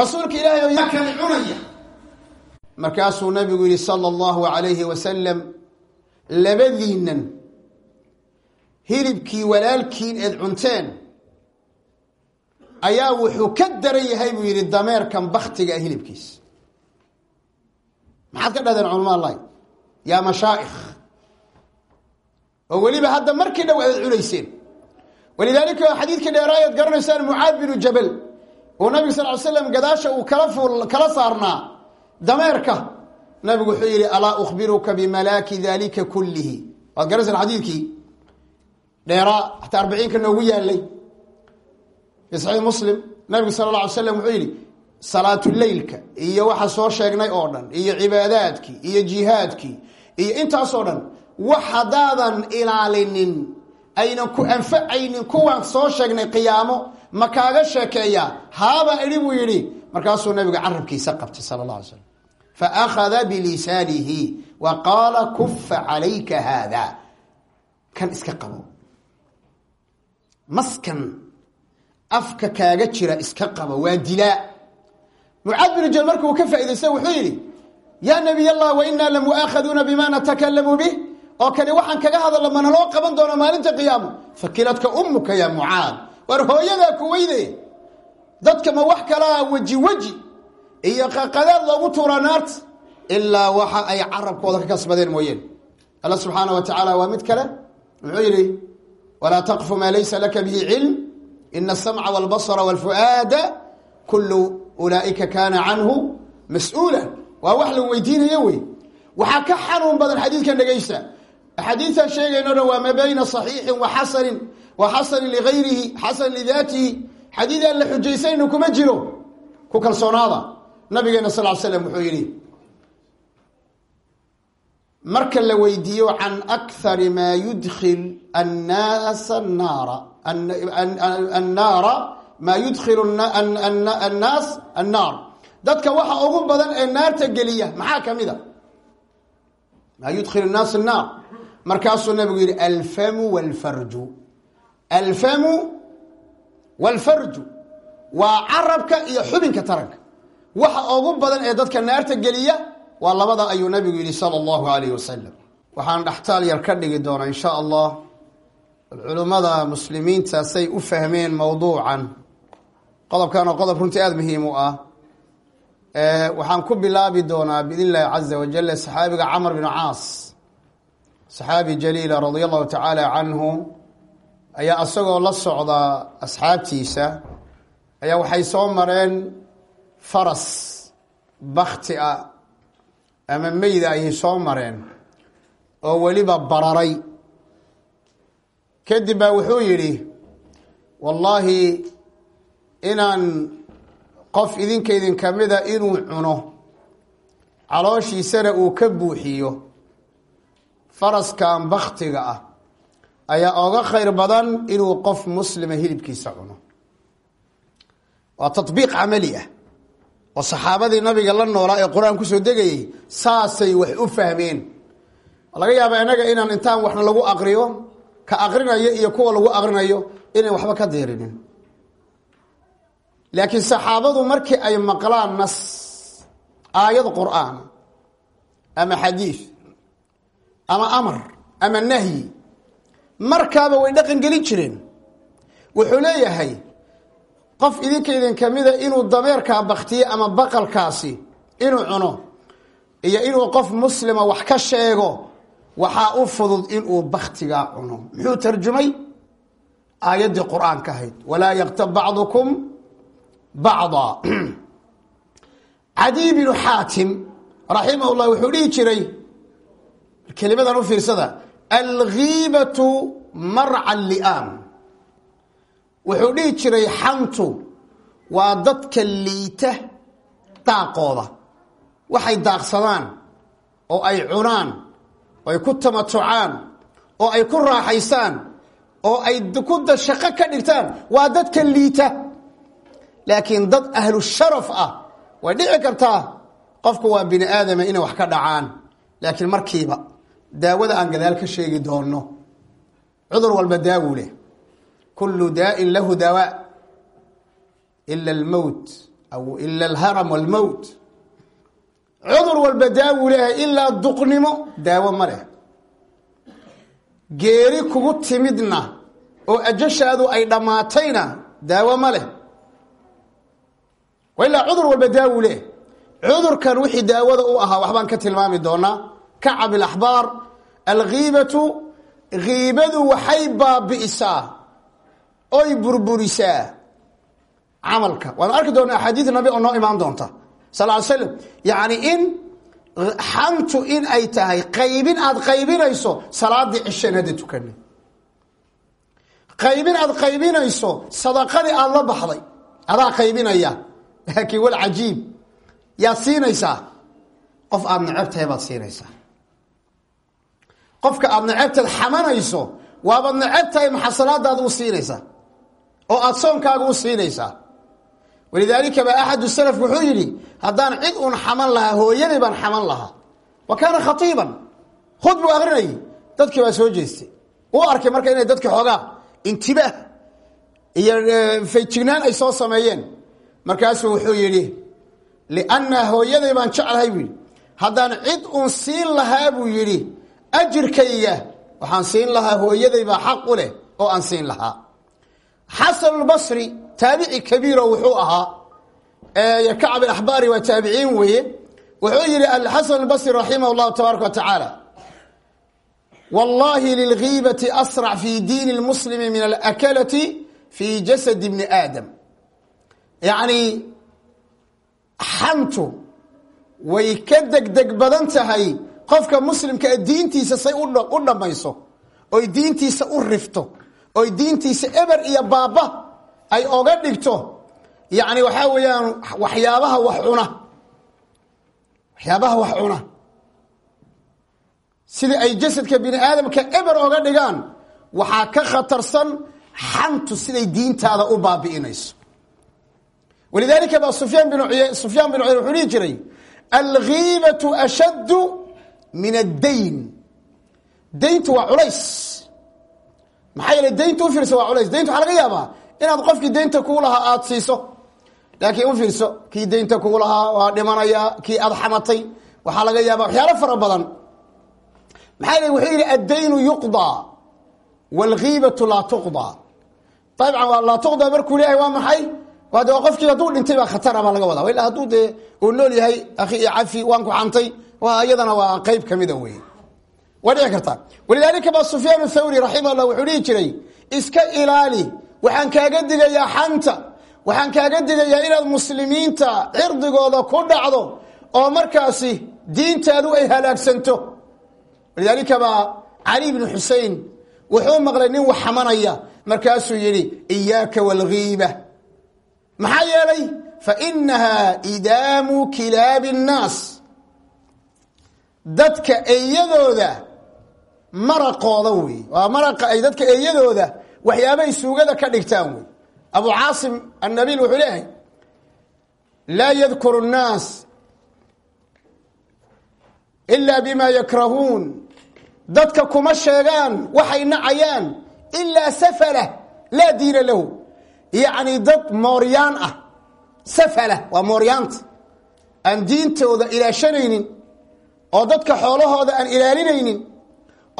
rasuulka ilaahay oo yaa kani cunaya markaasuu nabigu yihi sala allahu alayhi wasalam labadiinan hilibkii walaalkiin eed cunteen ayaa wuxuu ka daran yahay buu yihi dameerkan baktiga ah hilibkiisa maxaad ka dhahdeen culama allahi yaa mashaa'ikh oo weliba hadda markii dhow aad cunayseen walidaalika xadiidkii dheeraayaad garanaysaan mucaad binu jabal oo nabiga sal ly slam gadaasha uu kala kala saarnaa dameerka. Nabigu wuxuu yihi alaa ukhbiruka bimalaaki dalika kullihi. Waad garanaysaan xadiidkii. Dheeraa xataa arbaciinka noogu yaalay fi saxiix muslim nabigu sala alla alay slam wuxuu yidhi salaatuleylka iyo waxa soo sheegnay oo dhan iyo cibaadaadkii iyo jihaadkii iyo intaasoo dhan wax haddaadan ilaalinin aynan ku anfacaynin kuwaan soo sheegnay qiyaamo ma kaaga sheekeeyaa? Haaba idhi buu yidhi. Markaasuu nabiga carabkiisa qabtay sala alla alay slam faakhada bilisaanihi wa qaala kufa calayka haada kan iska qabo. Maskan afka kaaga jira iska qabo waa dilaa mucaad binu jabal marka uu ka faa'idaystay wuxuu yidhi yaa nabiy allah wa inaa lamu'aakhaduuna bima natakalamu bih oo kani waxaan kaga hadalno mana loo qaban doona maalinta qiyaamo. Fakiladka ummuka ya mucaad. War hooyadaa ku weyde. Dadka ma wax kalaa weji weji. Iyo qaqadaad loogu tuuraa naarta ilaa waxa ay carabkooda ka kasbadeen mooyeen. Alla subxaana wa tacaala waa mid kale. Muxuu yidhi walaa taqfu maa laysa laka bihi cilm. Ina asamca walbasra walfu'aada kullu ulaaika kaana canhu mas'uula. Waa wax la weydiinayo wey. Waxaa ka xanuun badan xadiidkan dhegaysta axaadiian sheegayno dhan waa ma bayna صaxiixin wa xasanin wa xasanin ligayrihi xasan lidaatihi xadiid aan la xujaysaynu kuma jiro. Ku kalsoonaada. Nabigeena sal slam wuxuu yidhi marka la weydiiyo can akari maa yudkil annaasa naara annaara maa yudkilu annaas annaar. Dadka waxa ugu badan ee naarta geliya maxaa ka mid a? Maa annaar markaasuu nabigu yidhi alfamu walfarju. Alfamu walfarju waa carabka iyo xubinka taranka. Waxa ugu badan ee dadka naarta geliya waa labada ayuu nabigu yidhi sala allahu alayh wasalam waxaan dhaxtaal yar ka dhigi doonaa insha allah culummada muslimiinta say u fahmeen mowduucan qodobkan oo qodob runtii aada muhiim u ah. Waxaan ku bilaabi doonaa biidn illahi caza wajal saxaabiga camr binu caas saxaabi jaliila radia allahu tacaala canhu ayaa isagoo la socda asxaabtiisa ayaa waxay soo mareen faras bakti a ama meyda ayay soo mareen oo weliba bararay. Kadib baa wuxuu yidhi wallaahi inaan qof idinka idin kamida inuu cuno calooshiisana uu ka buuxiyo faraskan baktiga ah ayaa oga khayr badan inuu qof muslima hilibkiisa cuno. Waa tabiiq camali ah. Oo saxaabadii nabiga la noolaa ee qur'aan ku soo degayay saasay wax u fahmeen. Laga yaaba inaga inaan intaan waxna lagu aqriyo ka aqrinayo iyo kuwa lagu aqrinayo inay waxba ka diirinin. Laakiin saxaabadu markii ay maqlaan nas aayad qur'aan ama xadiid ama amar ama nahyi. Markaaba way dhaqan gelin jireen. Wuxuu leeyahay qof idinka idin kamida inuu dameerkaa baktiye ama baqalkaasi inuu cuno iyo inuu qof muslima wax ka sheego waxaa u fudud inuu baktigaa cuno. Muxuu tarjumay? Aayaddii qur'aanka ahayd. Walaa yaktab bacdukum bacda. Cadiy binu xaatim raximah wuxuu dhihi jiray kelimadan u fiirsada alghiibatu marca li'aam. Wuxuu dhihi jiray xantu waa dadka liita daaqooda. Waxay daaqsadaan oo ay cunaan oo ay ku tamatucaan oo ay ku raaxaysaan oo ay ku shaqo ka dhigtaan. Waa dadka liita. Laakiin dad ahlu sharaf ah way dhici kartaa qofku waa bini aadama inay wax ka dhacaan. Laakiin markiiba daawada aan gadaal ka sheegi doono cudur walba daawu leh. Kullu daa'in lahu dawaa ila almowt aw ila alharam walmowt cudur walba daawu lehay ilaa duqnimo daawo ma leh. Geeri kugu timidna oo ajashaadu ay dhammaatayna daawo ma leh. Ilaa cudur walba daawu leh. Cudurkan wixii daawada u ahaa waxbaan ka tilmaami doonaa kacab ilaxbaar alghiibatu ghiibadu waxay baabi'isaa oy burburisaa camalka waanu arki doonaa axaadiid nabi oo noo imaan doonta sal ly slam yacni in xantu in ay tahay qaybin aada qaybinayso salaadii cishan hadda tukanay qaybin aada qaybinayso sadaqadii aada la baxday adaa qaybinaya laakiin wal cajiib yaad siinaysaa qof aada necab tahay baad siinaysaa qofka aada necabtaad xamanayso waabaad necab tahay maxasalaadaada u siinaysaa? Oo aada soonkaaga u siinaysaa? Walidaalika ba axadu salaf wuxuu yidhi haddaan cid uun xaman lahaa hooyaday baan xaman lahaa. Wa kaana khatiiban. Khud buu akrinayay dadkii baa soo jeestay. Uu arkay marka inay dadka xoogaa intibaah iyo fayjignaan ay soo sameeyeen. Markaasuu wuxuu yidhi lianna hooyaday baan jeclahay buu yidhi. Haddaan cid uun siin lahaa buu yidhi ajirkayga waxaan siin lahaa hooyaday baa xaq u leh oo aan siin lahaa. Xasanulbasri taabici kabiiro wuxuu ahaa kacab ilaxbaari waa taabiciin weeye. Wuxuu yihi alxasan albasri raximah llahu tabaaraka wa tacaala wallahi lilgiibati asrac fi diini lmuslimi min alakalati fi jasadi bni aadam. Yacni xantu way ka degdeg badan tahay qofka muslimkaa diintiisa say u dhammayso oy diintiisa u rifto oy diintiisa eber iyo baaba ay oga dhigto yacni waxaa weeyaan waxyaabaha wax cuna waxyaabaha wax cuna. Sidii ay jasadka bini aadamka eber oga dhigaan waxaa ka khatarsan xantu siday diintaada u baabi'inayso. Walidaalika baa sufyaan bin sufyaan bin cuyr wuxuu dhihi jiray algiibatu ashaddu min addayn. Dayntu waa culays. Maxaa yeele daynta u fiirsa waa culays. Daynta waxaa laga yaabaa inaad qofkii daynta kugu lahaa aada siiso. Laakiin u fiirso kii daynta kugu lahaa waa dhimanaya kii aada xamatay. Waxaa laga yaabaa waxyaalo fara badan. Maxaa yele wuxuu yidhi addaynu yuqdaa waalgiibatu laa tuqdaa dabcan laa tuqdaa markuu leeyahay waa maxay? Waa iyadana waa qeyb kamida wey waa dhici kartaa walidaalika baa sufyaan thawri raximah llah wuxuu dhihi jiray iska ilaali waxaan kaaga digayaa xanta waxaan kaaga digayaa inaad muslimiinta cirdigooda ku dhacdo oo markaasi diintaadu ay halaagsanto. Walidaalika baa cali bnu xusein wuxuu maqlay nin wax xamanaya markaasuu yidhi iyaaka waalgiiba maxaa yeelay fainaha idaamu kilaabi الnaas dadka eyadooda maraqooda wey. Waa maraqa ay dadka eyadooda waxyaabahay suugada ka dhigtaan wey. Abu caasim annabil wuxuu leeyahay laa yadkuru الnaas ila bima yakrahuun. Dadka kuma sheegaan waxay nacayaan ilaa safala laa diina lahu. Yacni dad mooryaan ah safala waa mooryaanta aan diintooda ilaashanaynin oo dadka xoolahooda aan ilaalinaynin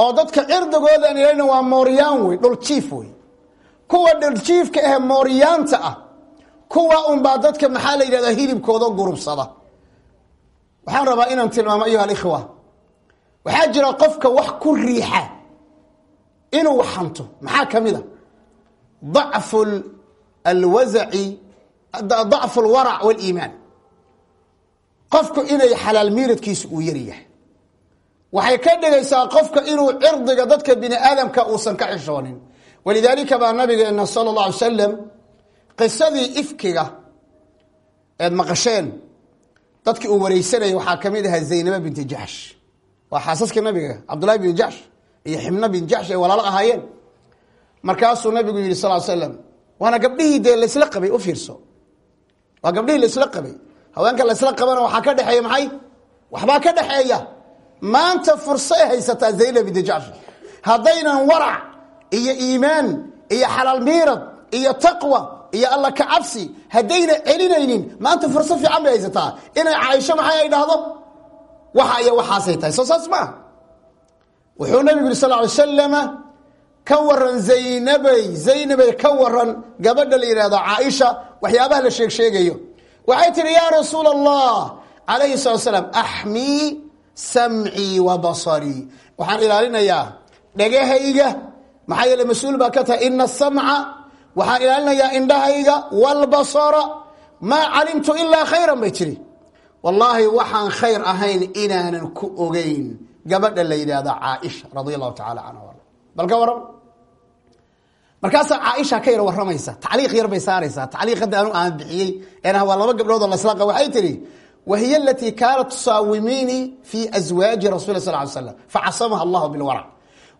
oo dadka cirdigooda aan ilaalinin waa mooryaan wey dhuljiif wey. Kuwa dhuljiifka ahe mooryaanta ah kuwa unbaa dadka maxaa la yidhahdaa hilibkooda gurubsada. Waxaan rabaa inaan tilmaamo ayuha alikhwa waxaa jira qofka wax ku riixa inuu xanto maxaa ka mid a dacfu alwazaci dacfu alwarac waliimaan qofku inay xalaal miiradkiisa uu yar yahay. Waxay ka dhigaysaa qofka inuu cirdiga dadka bini aadamka uusan ka xishoonin walidaalika baa nabigeena sala اllah alay salam qisadii ifkiga eed maqasheen dadkii uu wareysanayay waxaa ka mid ahaa zaynaba binti jaxsh waa xaasaskii nabiga cabdullahi bin jaxsh iyo xibna bin jaxsh ay walaalo ahaayeen. Markaasuu nabigu yihi sal slam waana gabdhihii dee laysla qabay? U fiirso. Waa gabdhihii laysla qabay haweenka laysla qabana waxaa ka dhexeeya maxay? Waxbaa ka dhexeeya maanta fursay haysataa zaynab binti jaxsh haddaynan warac iyo iimaan iyo xalaal miirad iyo taqwa iyo alla ka cabsi haddayna celinaynin maanta furso fiican bay haysataa. Inay caaisho maxay ay dhahdo waxa iyo waxaasay tahay. Soo saas maaha wuxuu nabigu yiri sal ly slama ka waran zaynabay zaynabay ka waran gabadha la yidhahdo caaisha waxyaabaha la sheeg sheegayo waxay tihi yaa rasuul allah calayhi salatu salaam axmii samcii wa basarii waxaan ilaalinayaa dhegahayga. Maxaa yeele mas'uul baa ka tahay ina asamca waxaan ilaalinayaa indhahayga walbasara maa calimtu ilaa khayran bay tiri wallaahi waxaan khayr ahayn inaanan ku ogeyn gabadha la yidhaahda caaisha radia allahu tacala canha bal ka waran markaasaa caaisha ka yar waramaysa tacliiq yar bay saaraysaa tacliiq hadda anu aan bixiyey eenah waa laba gabdhood oo laslaqa waxay tihi wahiy alatii kaanat tusaawimiini fi aswaaji rasuli sal ly slam facasamaha allahu bilwarac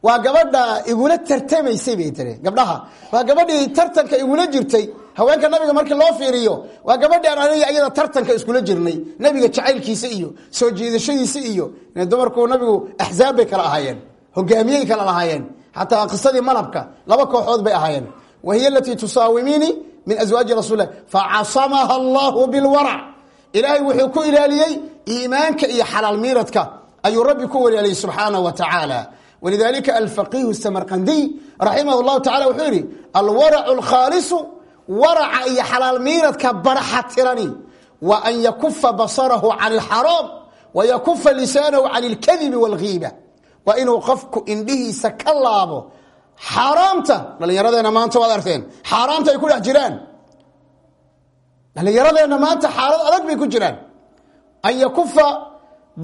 waa gabadha igula tartamaysay bay tiri gabdhaha. Waa gabadhii tartanka igula jirtay haweenka nabiga markii loo fiiriyo waa gabadhi aan aniga iyada tartanka iskula jirnay nabiga jacaylkiisa iyo soo jiidashadiisa iyo dumarku nabigu axzaab bay kala ahaayeen hogaamiyey kala lahaayeen xataa qisadii malabka laba kooxood bay ahaayeen. Wa hiy alatii tusaawimini min aswaaji rasul lah facasamaha allahu bilwarac ilaahay wuxuu ku ilaaliyey iimaanka iyo xalaal miiradka. Ayuu rabbi ku walaaliyey subxaana wa tacaala walidaalika alfaqiihu samarqandiy raximah llahu tacala wuxuu yidhi alwaracu alkhaalisu waraca iyo xalaal miiradka barxa tirani. Wa an yakufa basarahu can ilxaraam wa yakufa lisaanahu can ilkadibi wاlghiiba waa inuu qofku indhihiisa ka laabo. Xaaraamta dhallinyaradeena maanta waad arkteen xaaraamta ay ku dhex jiraan. Dhallinyaradeenna maanta xaalad adag bay ku jiraan. An yakufa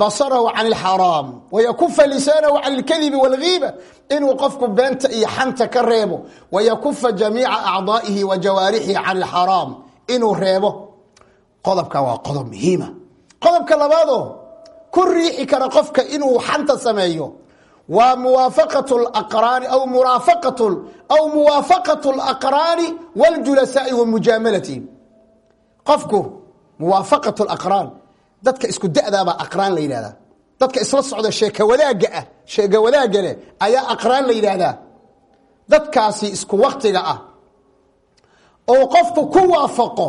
basarahu can ilxaraam wayakufa lisaanahu can ilkadibi wاlgiiba inuu qofku beenta iyo xanta ka reebo. Wayakufa jamiica acdaa'ihi wa jawaarixihi can ilxaraam inuu reebo. Qodobka waa qodob muhiima. Qodobka labaadoo ku riixi kara qofka inuu xanta sameeyo waa muwaafaqat aqraani aw muraafaqat aw muwaafaqat اlaqraani wاljulasaai wa mujaamalati qofku muwaafaqat اlaqraan dadka isku da'daabaa aqraan la yidhahdaa dadka isla socda sheeka wadaagga ah sheeka wadaagga leh ayaa aqraan la yidhaahdaa dadkaasi isku waktiga ah oo qofku ku waafaqo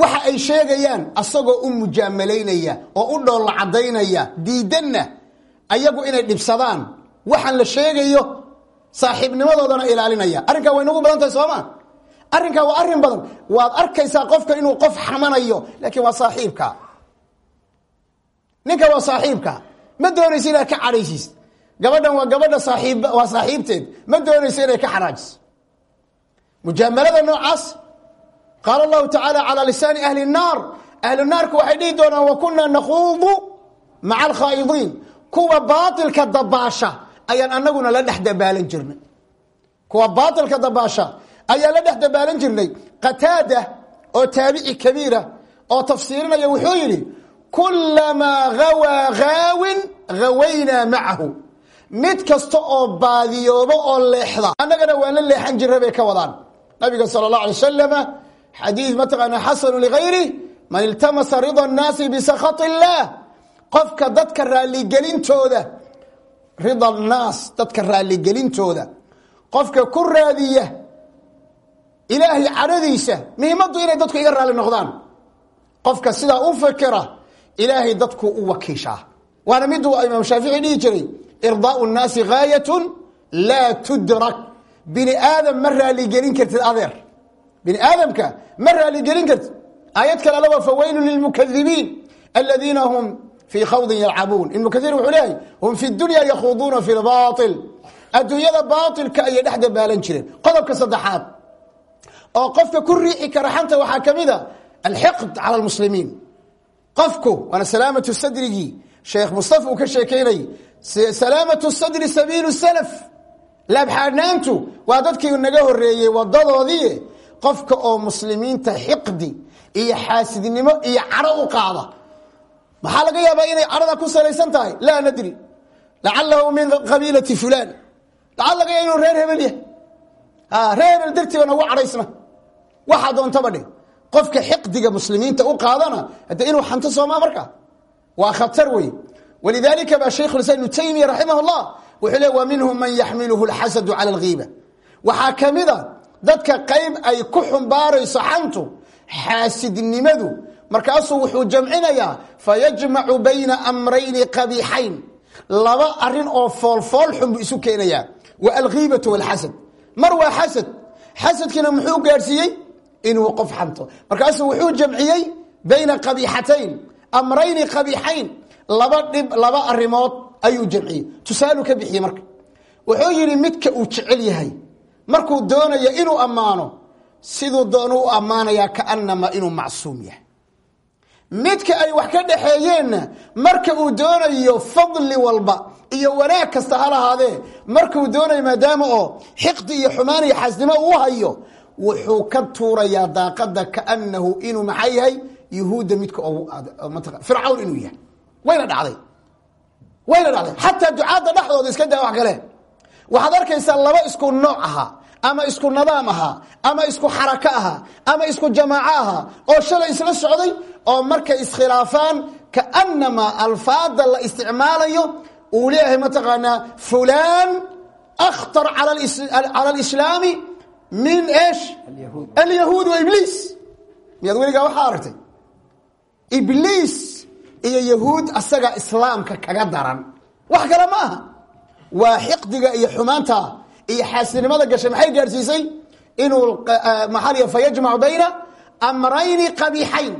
waxa ay sheegayaan asagoo u mujaamalaynaya oo u dhoolla caddaynaya diidanna ayagu inay dhibsadaan. Waxaan la sheegayo saaxiibnimadoodana ilaalinaya. Arrinkaa way nagu badan tahay sooma arrinkaa waa arrin badan. Waad arkaysaa qofka inuu qof xamanayo laakiin waa saaxiibka. Ninka waa saaxiibka. Ma doonaysa inaad ka cadhaysiis gabadhan waa gabadha saaiib waa saaxiibteed. Ma doonaysa inay ka xaraajiso mujaamalada noocaas qaala allahu tacaala calaa lisaani ahli الnaar ahlu naarku waxay dhihi doonaan wa kunaa nakuudu maca alkhaa'idiin kuwa baailka dabaasha ayaan anaguna la dhex dabaalan jirnay kuwa baailka dabaasha ayaan la dhex dabaalan jirnay qataada oo taabici kabiira oo tafsiirinaya wuxuu yidhi kulamaa gawaa gaawin gawaynaa macahu mid kasta oo baadiyoobo oo leexda annagana waan la leexan jirna bay ka wadaan nabiga sala اllah alay wasalama xadiid mataqaana xasanu ligayri man iltamasa rida الnaasi bisakhaط اllah qofka dadka raaligelintooda rida naas dadka raaligelintooda qofka ku raadiya ilaahay cadhadiisa muhiimaddu inay dadku iga raali noqdaan. Qofka sidaa u fikira ilaahay dadku u wakiishaa. Waana miduu imaam shaafici dhihi jiray irdaau nnaasi gaayatun laa tudrak. Bini aadam ma raaligelin kartid adeer. Bini aadamka ma raaligelin kartid. Aayad kale alaba fawaylu lilmukadibiin aladiina hum fii khawdin yalcabuun ibnu kaiir wuxuu leeyahay hum fi dunya yakhuuduuna fi lbail adduunyada baailka ayay dhex dabaalan jireen qodobka saddexaad oo qofka ku riixi kara xanta waxaa ka mid a alxiqd cala lmuslimiin qofku waana salaamatu sadrigii sheekh mustafa uu ka sheekeynayay salaamatu sadri sabiilu salaf laabxaanaantu waa dadkii naga horeeyey wadadoodii qofka oo muslimiinta xiqdi iyo xaasidnimo iyo cadho u maxaa laga yaabaa inay cadhada ku salaysan tahay? Laa nadri. Lacalahu min qabiilati fulan laaa inuu reer hebel yahay. Reer hebel dartiibana ugu cadhaysna. Waxaa doontaba qofka xiqdiga muslimiinta u qaadana hadde inuu xanto soomaa marka? Waa khatar wey walidaalika ba shaykhulislaam ibnu taymiya raximah llah wuxuu le wa minhum man yaxmiluhu lxasadu cala alghiiba. Waxaa ka mid a dadka qayb ay ku xumbaarayso xantu xaasidnimadu markaasuu wuxuu jamcinayaa fayajmacu bayna amrayni qabiixayn. Laba arrin oo foolfool xun buu isu keenayaa. Wa alghiibatu walxasad. Mar waa xasad. Xasadkiina muxuu gaadhsiiyey? Inuu qof xanto. Markaasuu wuxuu jamciyey bayna qabiixatayn amrayni qabiixayn. Laba dhib laba arimood ayuu jamciyey. Tusaalu ka bixiyey marka. Wuxuu yidhi midka uu jecel yahay markuu doonayo inuu ammaano siduu doonu u ammaanayaa kaanamaa inuu macsuum yahay midka ay wax ka dhaxeeyeenna marka uu doonayo fadli walba iyo wanaag kasta ha lahaadee markauu doonayo maadaama oo xiqdi iyo xumaan iyo xasnimo uu hayo wuxuu ka tuurayaa daaqada kaanahu inuu maxaa yahay yuhuudda midka fircawn inuu yahay. Wayna dhacday. Wayna dhacday. Xataa ducaadda dhexdooda iska daa wax kale. Waxaad arkaysaa laba isku nooc ahaa ama isku nadaam ahaa ama isku xarako ahaa ama isku jamaaco ahaa oo shalay isla socday oo markay iskhilaafaan kaanamaa alfaada la isticmaalayo uu leeyahay mataqaanaa fulan akhtar cala alislaami min esh alyahuud wa ibliis. Miyaad weligaa waxaa aragtay? Ibliis iyo yahuud asaga islaamka kaga daran. Wax kale ma aha. Waa xiqdiga iyo xumaanta iyo xaasinimada gashay maxay gaadhsiisay inuu maxaa fayajmacu bayna amrayni qabiixayn.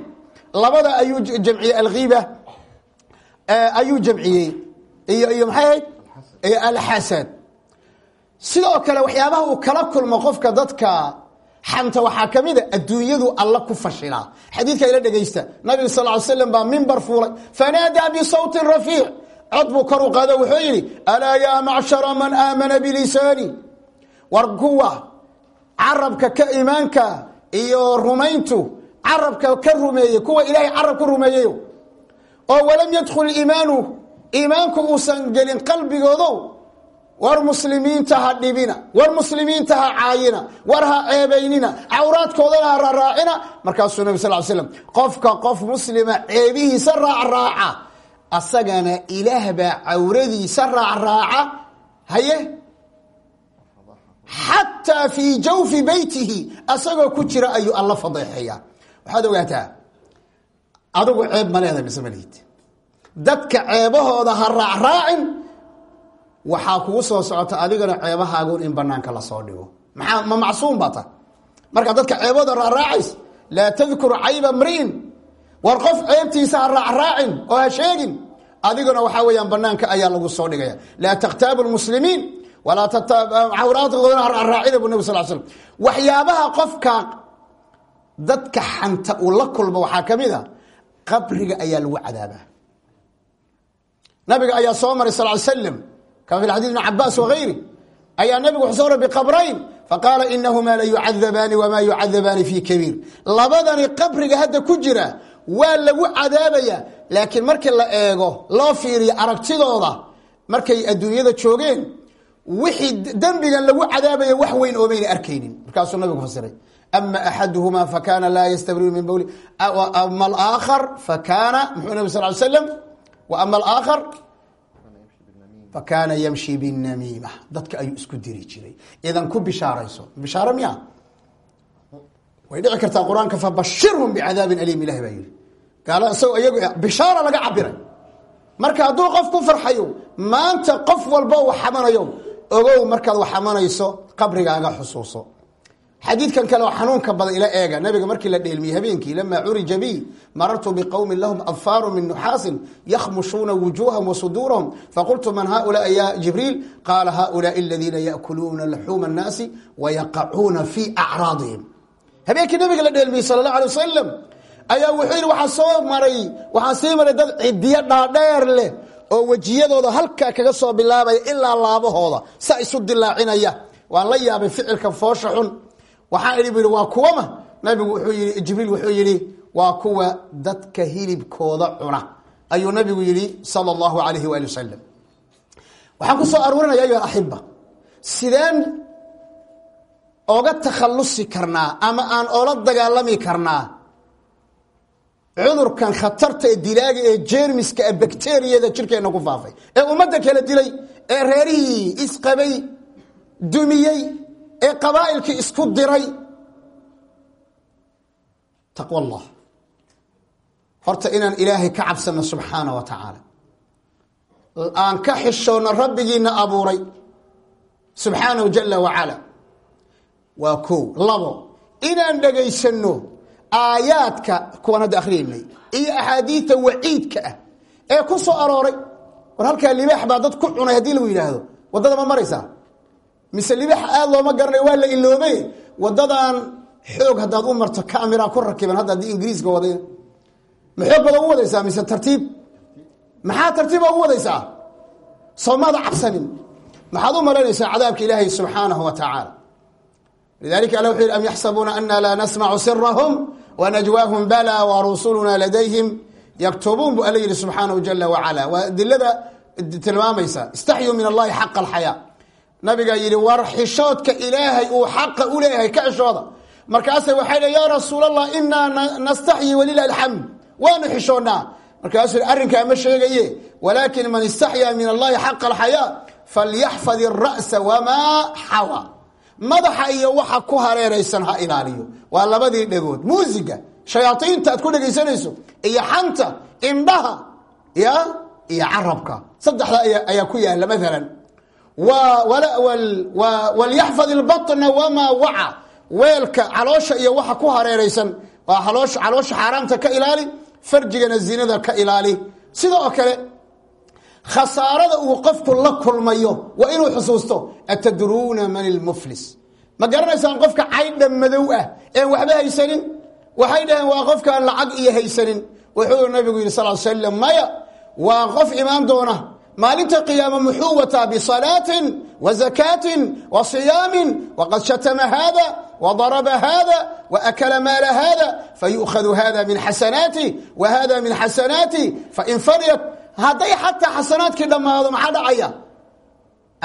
Labada ayuu jamciyey alkiiba ayuu jamciyey. Iyo iyo maxay ahayd? Alxasad. Sidoo kale waxyaabaha uu kala kulmo qofka dadka xanta waxaa ka mida adduunyadu alla ku fashilaa. Xadiidka ila dhegaysta nabiga sal ly slam baa mimbar fuulay fanaadaa bisawtin rafiic cod buu kor u qaado wuxuu yidhi alaa yaa macshara man aamana bilisaani? War kuwa carabka ka imaanka iyo rumayntu carabka ka rumeeyey kuwa ilaahay carab ku rumeeyeyo oo walam yadkhul iimaanu iimaanku uusan gelin qalbigoodo war muslimiinta ha dhibina war muslimiinta ha caayina war ha ceebaynina cawraadkoodana ha raaraacina. Markaasuu nabi sal slam qofka qof muslima ceebihiisa raacraaca asagana ilaah baa cawradiisa raacraaca haye? Xataa fii jawfi beytihi asagoo ku jira ayuu alla fadeexeeya waxaad ogaataa adigu ceeb ma leedahay mise malihid dadka ceebahooda ha raacraacin waxaa kugu soo socota adigana ceebahaagun in banaanka la soo dhigo. Maa ma macsuum baa ta? Markaa dadka ceebahooda raacraacays laa tadkur cayba mri'in. War qof ceebtiisa ha raacraacin oo ha sheegin adiguna waxaa weeyaan banaanka ayaa lagu soo dhigaya. Laa takhtaabu lmuslimiin walaa cawraadkoodana haraacina bu nabig sal slam waxyaabaha qofka dadka xanta uu la kulmo waxaa ka mid a qabriga ayaa lagu cadaabaa. Nabiga ayaa soo maray sal ly slam kama fi xadii ibn cabaas wagayri ayaa nabigu wuxuu soo ray biqabrayn faqaala inahumaa la yucadabaani wamaa yucadabaani fi kabiir. Labadani qabriga hadda ku jira waa lagu cadaabaya laakiin markii la eego loo fiiriyo aragtidooda markay adduunyada joogeen wixii dembigan lagu cadaabaya wax weyn oomayna arkaynin. Markaasuu nabigu fasiray ama axaduhuma fakana laa yastabriu min bowli ama alaakhar fakana muxuu nabi sal slam ama alaakhar fakaana yamshi binamiima dadka ayuu isku diri jiray. Idan ku bishaarayso bishaaro miya? Way dhici kartaa qur'aanka fabashirhum bicadaabin aliim ilahi baa yihi gaala isagoo iyagu bishaara laga cabiray marka hadduu qof ku farxayo maanta qof walbo wax xamanayo ogow markaad wax xamanayso qabrigaaga xusuuso. Xadiidkan kale oo xanuunka badan ila eega. Nabiga markii la dheelmiyey habeenkii lamaa curija bi marartu biqowmin lahum adfaaru min nuxaasin yakhmushuuna wujuuhahum wa suduurahum. Faqultu man haulaai ya jibriil? Qaala haulaai aladiina yaakuluuna laxuuma annaasi wayaqacuuna fii acraadihim. Habeenkii nabiga la dheelmiyey sala allah alay ayaa wuxuu yidhi waxaa soo maray waxaa sii maray dad cidiyo dhaadheer leh oo wejiyadooda halkaa kaga soo bilaabaya ilaa laabahooda sa isu dilaacinaya. Waan la yaabay ficilka foosha xun. Waxaa idhi bu yidhi waa kuwama? Nabigu wuxuu yii jibriil wuxuu yidhi waa kuwa dadka hilibkooda cuna. Ayuu nabigu yidhi sala allahu alayhi waali wasalam waxaan ku soo aruurinaya ayuha axiba sideen oga takhallusi karnaa ama aan oola dagaalami karnaa cudurkan khatarta ee dilaaga ee jermiska ee bakteriyada jirkeenna ku faafay. Ee ummadda kala dilay ee reerihii isqabay dumiyey ee qabaa'ilkii isku diray. Taqwa allah horta inaan ilaahay ka cabsano subxaana wa tacaala. Aan ka xishoonno rabbigiina abuuray subxaanahu jala wacala waa kow labo inaan dhegaysanno aayaadka kuwan hadda akhriyaynay iyo axaadiidta waciidka ah ee ku soo arooray. War halkaa libaax baa dad ku cunay haddii lagu yidhaahdo. Waddada ma maraysaa? Mise libaax aada looma garanayo waa la iloobay? Waddadan xoog haddaad u marto camera ku rakiban hadda haddii ingiriiska waday ma xoog baad ugu wadaysaa mise tartiib? Maxaa tartiiba ugu wadaysaa? Soomaada cabsanin. Maxaad u malaynaysaa cadaabka ilaahay subxaanahu wa tacaala lidalika alla wuxuu yidhi am yaxsabuuna ana laa nasmacu sirahum wanajwaahum bala warusuluna ladayhim yaktubuun bu alla yihi subxaanahu jala wacala waa adilada tilmaamaysa. Istaxyuu min allahi xaqa alxayaa. Nabigaa yidhi war xishoodka ilaahay uu xaqa u leeyahay ka xishooda. Markaase waxay dh ya rasuul allah inaa nastaxyi walilah alxamd. Waanu xishoonnaa. Markaasuu yidhi arrinkaa ma sheegaye walaakin man istaxyaa min allahi xaqa alxayaa falyaxfad ira'sa wamaa xawa madaxa iyo waxa ku hareeraysan ha ilaaliyo. Waa labadii dhegood. Muusiga shayaaiinta aad ku dhegaysanayso iyo xanta indhaha ya iyo carabka. Saddexda ayaa ku yaalla maalan walyaxfad ilbatna wamaa waca. Weelka caloosha iyo waxa ku hareeraysan. Waa caloosha xaaraamta ka ilaali farjigana zinada ka ilaali. Sidoo kale khasaarada uu qofku la kulmayo waa inuu xusuusto atadruuna man ilmuflis ma garanaysaan qofka caydha madow ah een waxba haysanin? Waxay dhaheen waa qofkaan lacag iyo haysanin. Wuxuu nabigu yidhi sal slam maya waa qof imaan doona. Maalinta qiyaama muxuu wataa? Bisalaatin wa zakaatin wa siyaamin waqad shatama hada wadaraba hada waakala maala hada fayu'khadu hada min xasanaati wa hada min xasanaati fain fariyat hadday xataa xasanaadkii dhammaado maxaa dhacaya?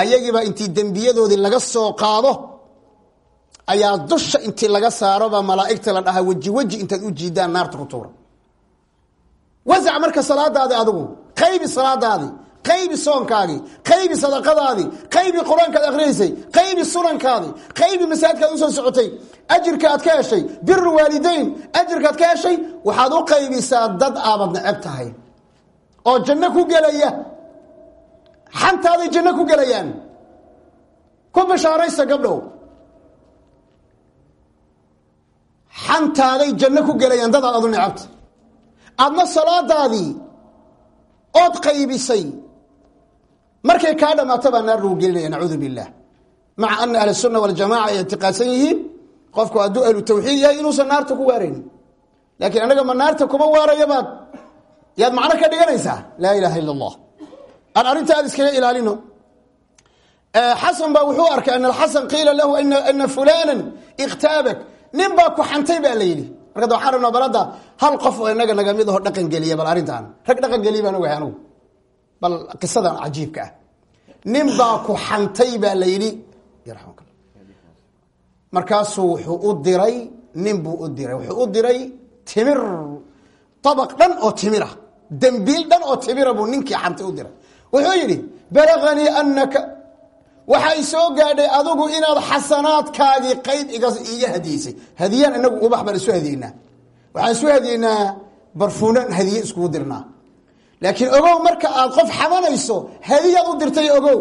Ayagiibaa intii dembiyadoodii laga soo qaado ayaa dusha intii laga saaroba malaa'igta la dhahaa weji weji intaad u jiidaan naarta ku tuura. Wasac marka salaadaadi adigu qaybi salaadaadii qaybi soonkaagii qaybi sadaqadaadii qaybi qur'aankaad akhriyaysay qaybi sunankaadii qaybi masaajidkaad u soo socotay ajirka aad ka heshay biru waalidayn ajirkaad ka heshay waxaad u qaybisaa dad aabad neceb tahay oo janno ku gelaya. Xantaaday janno ku gelayaan. Ku bishaaraysa gabdhow. Xantaaday janno ku gelayaan dadaad adu nicabta adna salaadaadii ood qaybisay. Markay kaa dhammaato baa naar lagu gelinaya nacuudu billah maca ana ahlusunna waljamaca ay ictiqaadsan yihiin qofku hadduu ahlu tawxiid yahay inuusan naarta ku waarayn. Laakiin annaga ma naarta kuma waaraya yaad macno ka dhiganaysaa? Laa ilaha ila اllah aan arrinta aad iskaga ilaalino. Xasan baa wuxuu arkay an xasan qiila lahu ana fulana اkhtaabak nin baa ku xantay baa la yidhi. Marka rabnaa balada hal qof oo inaga naga mid aho dhaqan geliya bal arrintaan. Rag dhaqan geliya baan ogahay anugu. Bal qisadan cajiibka ah. Ku xantay baa la yidhi markaasuu wuxuu u diray nin u diray. Wuxuu u diray timir abaq dhan oo timira dembiil dhan oo timira buu ninkii xantay u diray. Wuxuu yidhi balaganii anaka waxay soo gaadhay adigu inaad xasanaadkaagii qayb iga hadiyeysay hadiyaan inagu ubax baan isu hadiyeynaa. Waxaan isu hadiyeynaa barfuunan hadiye iskugu dirnaa. Laakiin ogow marka aad qof xamanayso hadiyaad u dirtay ogow.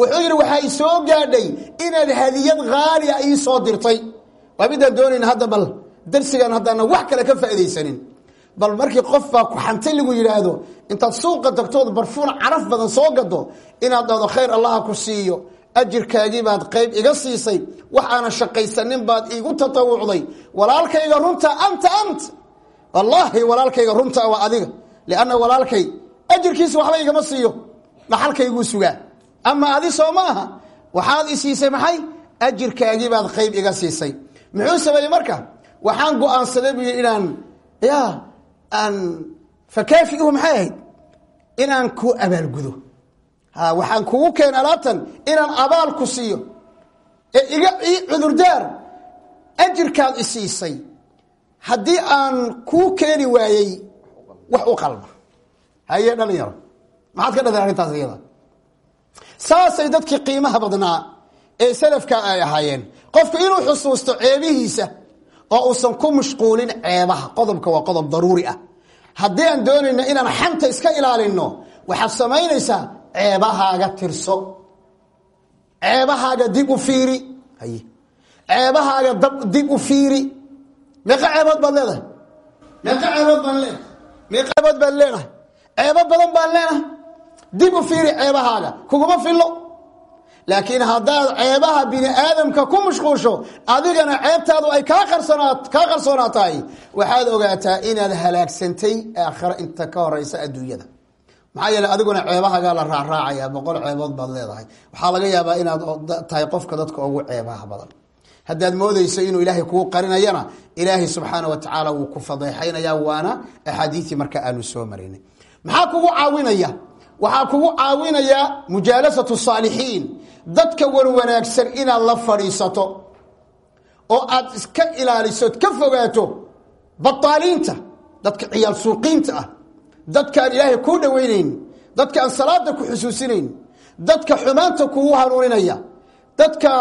Wuxuu yidhi waxaa isoo gaadhay inaad hadiyad haalia ii soo dirtay. Waa midaan doonayna hadda bal darsigan haddaana wax kale ka faaidaysanin bal markii qof baa ku xantay lagu yidhaahdo intaad suuqa tagtood barfuun caraf badan soo gado inaad dhahdo khayr allaha ku siiyo ajirkaagii baad qayb iga siisay wax aana shaqaysanin baad iigu tatawucday walaalkayga runta anta ant! Wallaahi walaalkayga runta waa adiga lianna walaalkay ajirkiisa waxba igama siiyo dhaxalkayguu sugaa. Ama adi soo waxaad i siisay maxay? Ajirkaagii baad qayb iga siisay. Muxuu sameeyey marka? Waxaan go'aansaday inaan ya aan fakaafiuhu maxay ahayd? Inaan ku abaalgudo. Ha waxaan kugu keen alaabtan inaan abaal ku siiyo. Ee iga cudurdaar ajirkaad i siisay. Haddii aan kuu keeni waayey wax u qalma. Haye dhalinyaro maxaad ka dhadeen arrintaas iyada? Saasay dadkii qiimaha badnaa ee salafka ay ahaayeen. Qofku inuu xusuusto ceebihiisa oo uusan ku mashquulin ceebaha. Qodobka waa qodob daruuri ah. Haddii aan doonayno inaan xanta iska ilaalino waxaad samaynaysaa ceebahaaga tirso. Ceebahaaga dib u fiiri. Ceebahaaga dib u fiiri. Meeqa ceebood baad leedahay? Meeqa ceebood baan leedahay. Meeqa ceebood baad leedahay. Ceebo badan baan leenahay dib u fiiri ceebahaaga. Kuguma fillo laakiin haddaad ceebaha bini aadamka ku mashquusho adigana ceebtaadu ay kaa qarsoonaa tahay waxaad ogaataa inaad halaagsantay aakhira inta ka horeysa adduunyada. Maxaa yeele adiguna ceebahagaa la raacraacaya boqol ceebood baad leedahay. Waxaa laga yaabaa inaad tahay qofka dadka ugu ceebaha badan. Haddaad moodeyso inuu ilaahay kuu qarinayana ilaahay subxaana wa tacaala wuu ku fadeexaynaya waana axaadiisii marka aanu soo maraynay maxaa kugu caawinaya? Waxaa kugu caawinaya mujaalasatu saalixiin dadka wanwanaagsan inaad la fadhiisato oo aad iska ilaaliso od ka fogaato bataaliinta dadka ciyaal suuqiinta ah dadkaan ilaahay kuu dhaweynayn dadka aan salaada ku xusuusinayn dadka xumaanta kugu hanuuninaya dadka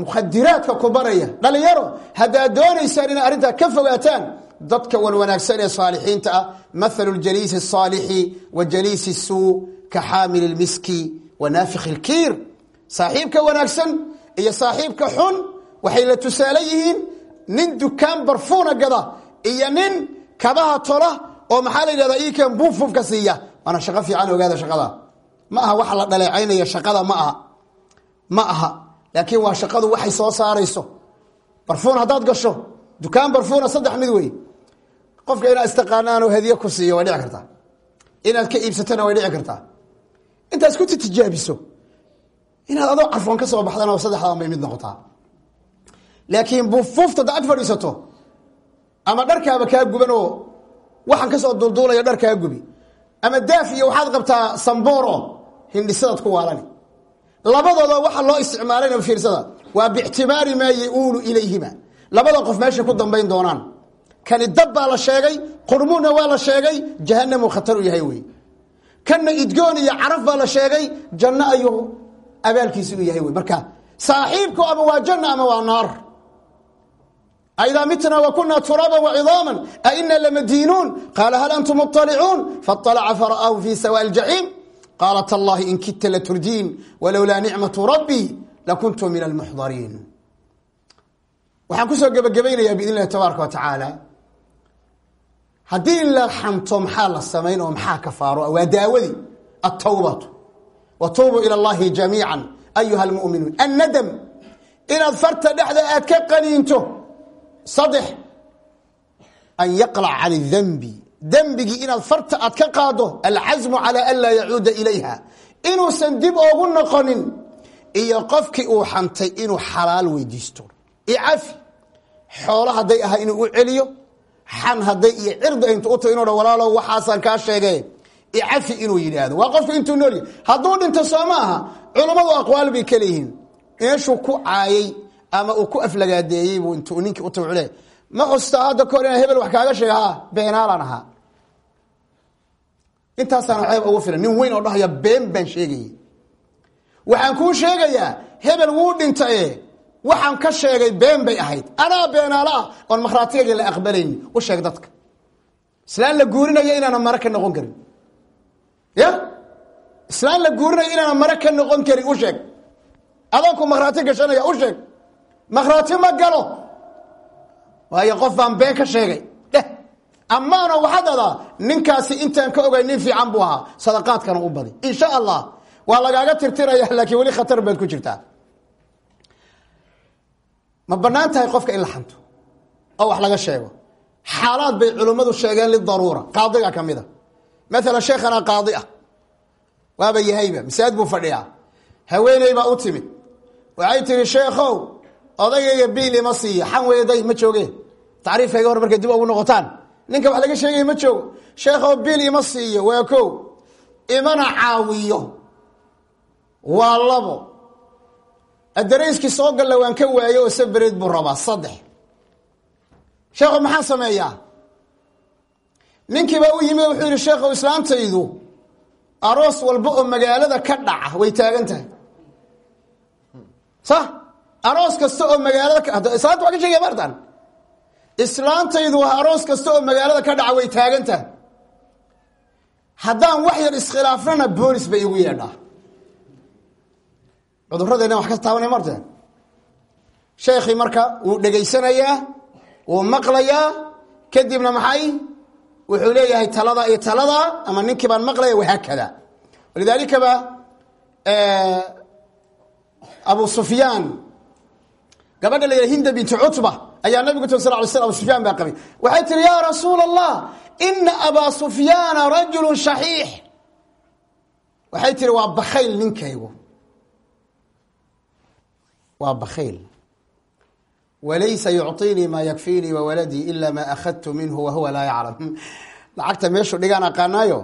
mukhadiraadka ku baraya dhalinyaro haddaad doonaysaan inaad arrintaa ka fogaataan dadka wan wanaagsan ee saalixiinta ah mathalu ljaliisi الصaalixi wa jaliisi الsuu ka xaamili اlmiski wa naafiki اlkiir saaxiibka wanaagsan iyo saaxiibka xun waxay la tusaale yihiin nin dukaan barfuuna gada iyo nin kabaha tola oo maxaa la yidhahdaa iikan buufufka siiya. Waana shaqo fiican ogaada shaqada. Ma aha waxa la dhaleecaynaya shaqada ma aha. Ma aha. Laakiin waa shaqadu waxay soo saarayso. Barfuun haddaad gasho dukaan barfuuna saddex mid wey qofka inaad istaqaanaanoo hadiye ku siiyo way dhici kartaa. Inaad ka iibsatona way dhici kartaa. Intaad isku titijaabiso inaad adoo carfoon ka soo baxdana saddexdaan bay mid noqotaa. Laakiin bufuufta da ag fadhiisato ama dharkaaba kaa guban oo waxaan ka soo dulduulaya dhar gubi ama daaf iyo waxaad qabtaa sambooro hindhisadaad ku waalani. Labadooda waxa loo isticmaalayna fiirsada waa biictibaari maa ya-uulu ilayhima. Labada qof meeshay ku dambayn doonaan. Kani dab baa la sheegay qurmuuna waa la sheegay jahanamuu khatar u yahay wey kanna idgoon iyo caraf baa la sheegay janno ayuu abaalkiisi u yahay wey marka saaxiibku ama waa janna ama waa naar aidaa mitna wa kuna turaaba wacidaama aina lamadiinuun qaala hal antum muطalicuun faطalaca fara'aahu fi sawa اljaxiim qaala tallahi in kidta laturdiin walowlaa nicmatu rabbii lakuntu min almuxdariin waxaan kusoo gebagabaynayaa biidn illahi tabaaraka wa tacaala haddii la xanto maxaa la samayn oo maxaa kafaaro waa daawadii altawbatu wa tuubuu ila allahi jamiica ayuha almu'minuun annadam inaad farta dhexda aad ka qaniinto saddex an yaqlac can danbi dembigii inaad farta aad ka qaado alcasmu calaa an laa yacuuda ilayha inuusan dib oogu noqonin iyo qofkii uu xantay inuu xalaal weydiisto icafi xoolo hadday ahaa inuu u celiyo xan hadday iyo cirdi intu u tago kaa sheege icafi inuu yidhaahdo. Waa qofku intuu noolyahy hadduu dhinto soo ma aha culummadu aqwaal bay ka leeyihiin. Meeshuu ku caayay ama uu ku aflagaadeeyey buu intuu ninkii u tago le ma xustaa hadda kahor inaan hebel wax kaaga sheega ha beenaalaan ahaa. Intaasaana ceeb ugu filan. Nin weyn oo dhahaya been baan sheegayay waxaan kuu sheegayaa hebel wuu dhintaye waxaan ka sheegay been bay ahayd. Anaa beenaalo ah oon la aqbalayni u sheeg dadka. Islaan la ka noqon karin ya? Islaan la guurinaya inaana mare ka noqon karin u sheeg. Adoonku makhraati gashanaya u sheeg. Makhraati ma galo. Waayo qof baan been ka sheegay. Dheh amaana waxaad adaa ninkaasi intaan ka ogay nin fiican buu ahaa. Sadaqaadkana u badi insha allah waa lagaaga tirtiraya laakiin weli khatar baad ku jirtaa. Ma bannaan tahay qofka in la xanto? Oo wax laga sheego. Xaalaad bay culimmadu sheegeen lidaruura qaadiga ka mid a maalan sheekhanaa qaadi ah. Waaba yahayba masaajid buu fadhiyaa. Haweeney baa u timid. Waxay tihi sheekhow odagayga biil ima siiya xan weeday ma jooge. Tacriifkayga hor markay dib ugu noqotaan. Ninka wax laga sheegaya ma joogo. Sheekhow biil ima siiyo waa ko imana caawiyo. Waa labo. Adarayskii soo galla waan ka waayo oo sabareed buu rabaa saddex. Sheekhu maxaan sameeyaa ninkiibaa u yimi wuxuu yihi sheekhow islaantaydu aroos walba oo magaalada ka dhaca way taagan tahay sa aroos kasta oo magaalada islaanta waa ka sheegaya martan islaantaydu waa aroos kasta oo magaalada ka dhaca way taagan tahay haddaan wax yar iskhilaafnana boolis bay igu yeedhaa. Cuduradeena wax ka taabanay marteen sheekhii marka wuu dhegaysanayaa wuu maqlayaa kadibna maxay wuxuu leeyahay talada iyo talada ama ninkii baan maqlaya wahaakada. Walidaalikaba abu sufyaan gabadha la yidha hinda binti cutba ayaa nabigu tir sal ly sl abu sufyaan baa qabay. Waxay tihi ya rasuula allah ina abaa sufyaana rajulu shaxiix. Waxay tihi waa bakayl ninkaygu. Waa bakayl walaysa yucطiinii maa yakfiinii wawaladii ila maa akhadtu minhu wahuwa laa yaclam. Lacagta meeshuu dhigaan aqaanaayo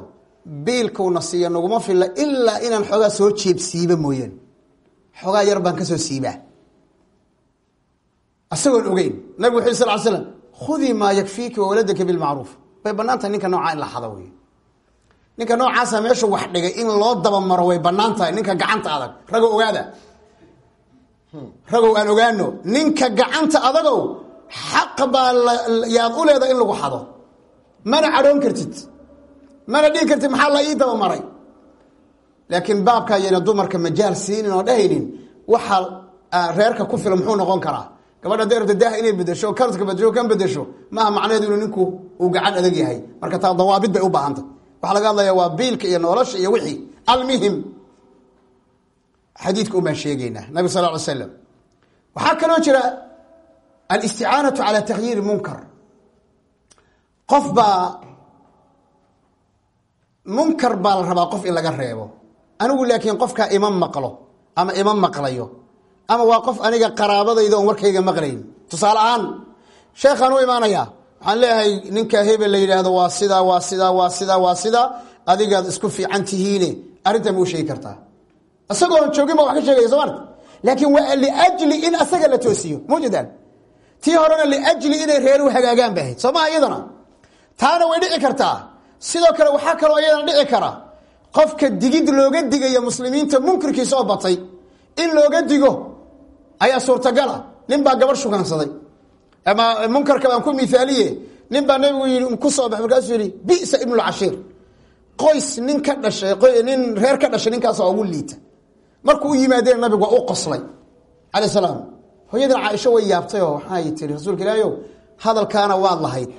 biilkuuna siiya naguma filla ilaa inaan xoogaa soo jeebsiiba mooyaan xoogaa yar baan ka soo siibaa. Isagoon ogeyn nabig wuxu sal slam khudii maa yakfiiki wawaladaka bilmacruuf way bannaan tahay ninka noocaa in la xado wey ninka noocaasa meeshu wax dhigay in loo dabamaro way bannaan tahay ninka gacanta adag. Ragow ogaada ragow aan ogaano ninka gacanta adagow xaq baa yaad u leedahay in lagu xado. Mana cadhoon kartid. Mana dhigi kartid maxaa la ii dabamaray laakiin baabka ayayna dumarka majaal siinin oo dhahaynin waxa reerka ku filan muxuu noqon karaa? Gabadha hadday rabta inay bedesho karadka bedesho kan bedesho maaha macnaheedu inuu ninku uu gacan adag yahay. Marka taa dawaabid bay u baahantay waxaa laga hadlaya waa biilka iyo nolosha iyo wixii almuhim xadiidka un baan sheegeynaa nabig sal ly slam waxaa kaloo jira alisticaanatu cala takhyiiri munkar qof baa munkar baa la rabaa qof in laga reebo. Anigu laakiin qofkaa ima maqlo ama ima maqlayo ama waa qof aniga qaraabadayda oon warkayga maqlayn. Tusaale ahaan sheekhaan u imaanayaa waxaan leeyahay ninka hebel la yidhaahdo waa sidaa waa sidaa waa sidaa waa sidaa adigaad isku fiican tihiine. Arrintan ma u sheegi kartaa isagoon joogin ba wax ka sheegaya soo marta laakiin waa liajli in asaga la toosiyo. Mujadaan tii horena liajli inay reeru hagaagaan ba ahayd. Soo maha iyadana? Taana way dhici kartaa. Sidoo kale waxaa kaloo iyadana dhici kara. Qofka digid looga digaya muslimiinta munkirkiisa oo batay in looga digo ayaa suurtagala. Nin baa gabarh shukaansaday ama munkarka baan ku miaaliye nin baa nabigu yii ku soo bax. Markaasuu yihi bisa ibnulcashiir qoys nin ka dhashay nin reer ka dhashay ninkaasa ugu liita markuu u yimaadeen nabigu waa u qoslay calay salaam. Hooyadan caaisho way yaabtay oo waxay tiri rasuulka ilaahi ow hadalkaana waad lahayd.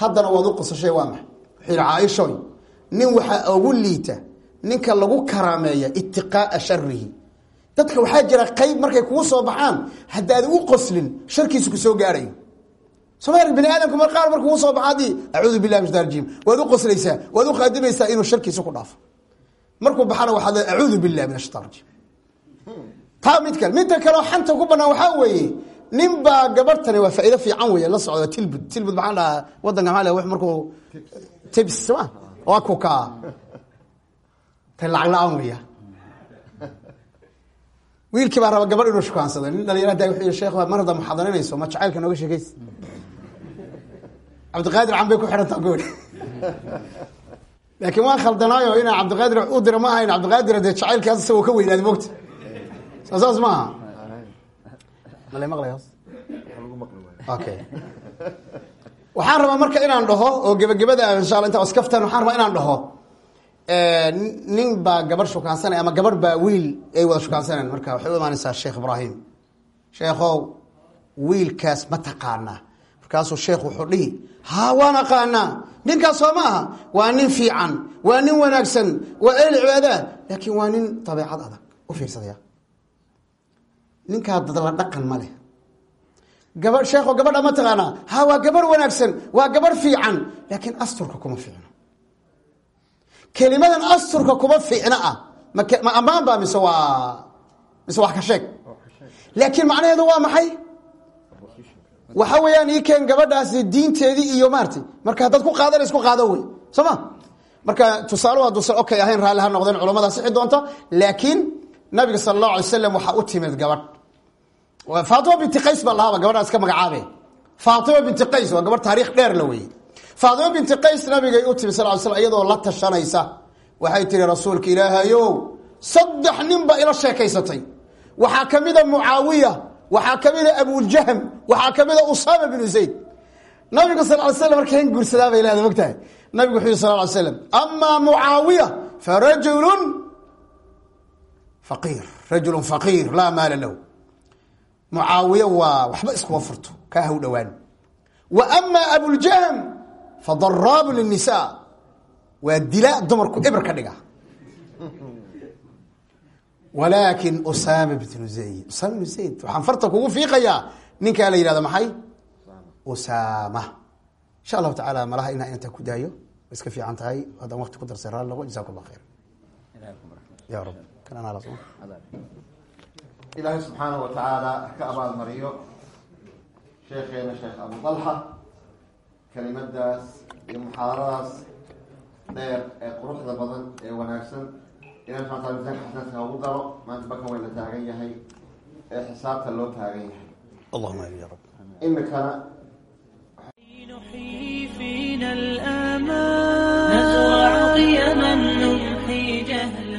Haddana waad u qosashay waa maxay? Wuxuu yihi nin waxaa ugu liita ninka lagu karaameeya itiqaaa sharihi dadka waxaa jira qayb markay kugu soo baxaan haddaad u qoslin sharkiisu ku soo gaarayo soma bini aadamku mar qaar markuu soo haddii acuudu billahi min rajim waad u qoslaysaa waad u qaadimaysaa inuu sharkiisa ku dhaafo. Markuu baxana waxaad le acuudu billahi min ashaitan rajim taa mid kale midda kaleo xanta ku banaan waxaa weeye nin baa gabartani waa faa'iido fiican wey la socda tilbud. Tilbud maxaan dhahaa wadanka maxaa le markuu tibs soma waa kukaa ta lacag la'aan weya wiilkii baa raba gabadh inuu shukaansado nin dhalinyara da wuxuu yii sheekh mar hadda ma jacaylka nooga sheekaysa cabdiqaadir can bay ku xidhantaa goori laakiin waan khaldanaayo inaa cabdiqaadir u dira ma ahayn cabdiqaadir dee jacaylkaas isagoo ka weynaaday mogta saas ma aha mala maqlay hoos. Okay waxaan rabaa marka inaan dhaho oo gebagabada insha alla intaa iskaftaan waxaan rabaa inaan dhaho nin baa gabarh shukaansanay ama gabarh baa wiil ay wada shukaansaneen marka waxay u imaanaysaa sheekh ibraahim sheekhow wiilkaas ma taqaanaa. Markaasuu sheekh wuxuu dhihi haa waan aqaanaa. Ninkaas soo ma aha. Waa nin fiican. Waa nin wanaagsan. Waa el cibaadaa laakiin waa nin dabeecad adag. U fiirsadaya ninkaa dadla dhaqan ma leh. Gaba sheekho gabadha ma taqaanaa. Ha waa gabarh wanaagsan waa gabarh fiican laakiin asturka kuma fiicno kelimadan asturka kuma fiicno ah. Ma ammaan baa mise waa mise wax ka sheeg? Laakiin macnaheedu waa maxay? Waxa weeyaan ii keen gabadhaasi diinteedii iyo maarata marka haddaad ku qaadana isku qaado wey. Soo ma? Marka tusaaluhu hadduusan okay ahayn raalli ha noqdeen culamada sixi doonta laakiin nabiga sala allahu alay slam waxaa u timid gabadh faatima binti qays baa lahaaba gabadhaas ka magacaabe. Faatima binti qays waa gabadh taariikh dheer la weeye faatima binti qays nabigay u timi sal ly slam iyadoo la tashanaysa. Waxay tihi rasuulka ilaahayow saddex nin baa ila sheekaysatay. Waxaa ka mida mucaawiya waxaa ka mida abujahm waxaa ka mida usaama binu zayd. Nabigu sal ly slam markan guursadaa bay leeda mogtahay nabigu wuxuu yiri sal mucaawiye waa waxba iskuma furto kaa haw dhowaan. Wa ama abuljahm fadaraabu linisa. Waa dilaa dumarku ibr ka dhiga. Walaakin usama bnu zayd. Usama bnu zayd waxaan farta kugu fiiqayaa. Ninkaa la yihahdo maxay? Usama insha allahu tacaala malaha inaa inta ku daayo. Way iska fiican tahay. Haddaan waqti ku darsay raali lago jasakum allah khayr ya rab kan anaa ilaahay subxaanahu watacaala ka abaalmariyo sheekeena sheekh abu dalxa kelimadaas iyo muxaadaradaas dheer ee quruxda badan ee wanaagsan ilahay subxana tala misaanka xasanadka ugu daro maanta bakan way la taagan yahay ee xisaabta loo taagan yahay allahuma amin ya rab imikana نحيي فينا الآمال نزرع قيم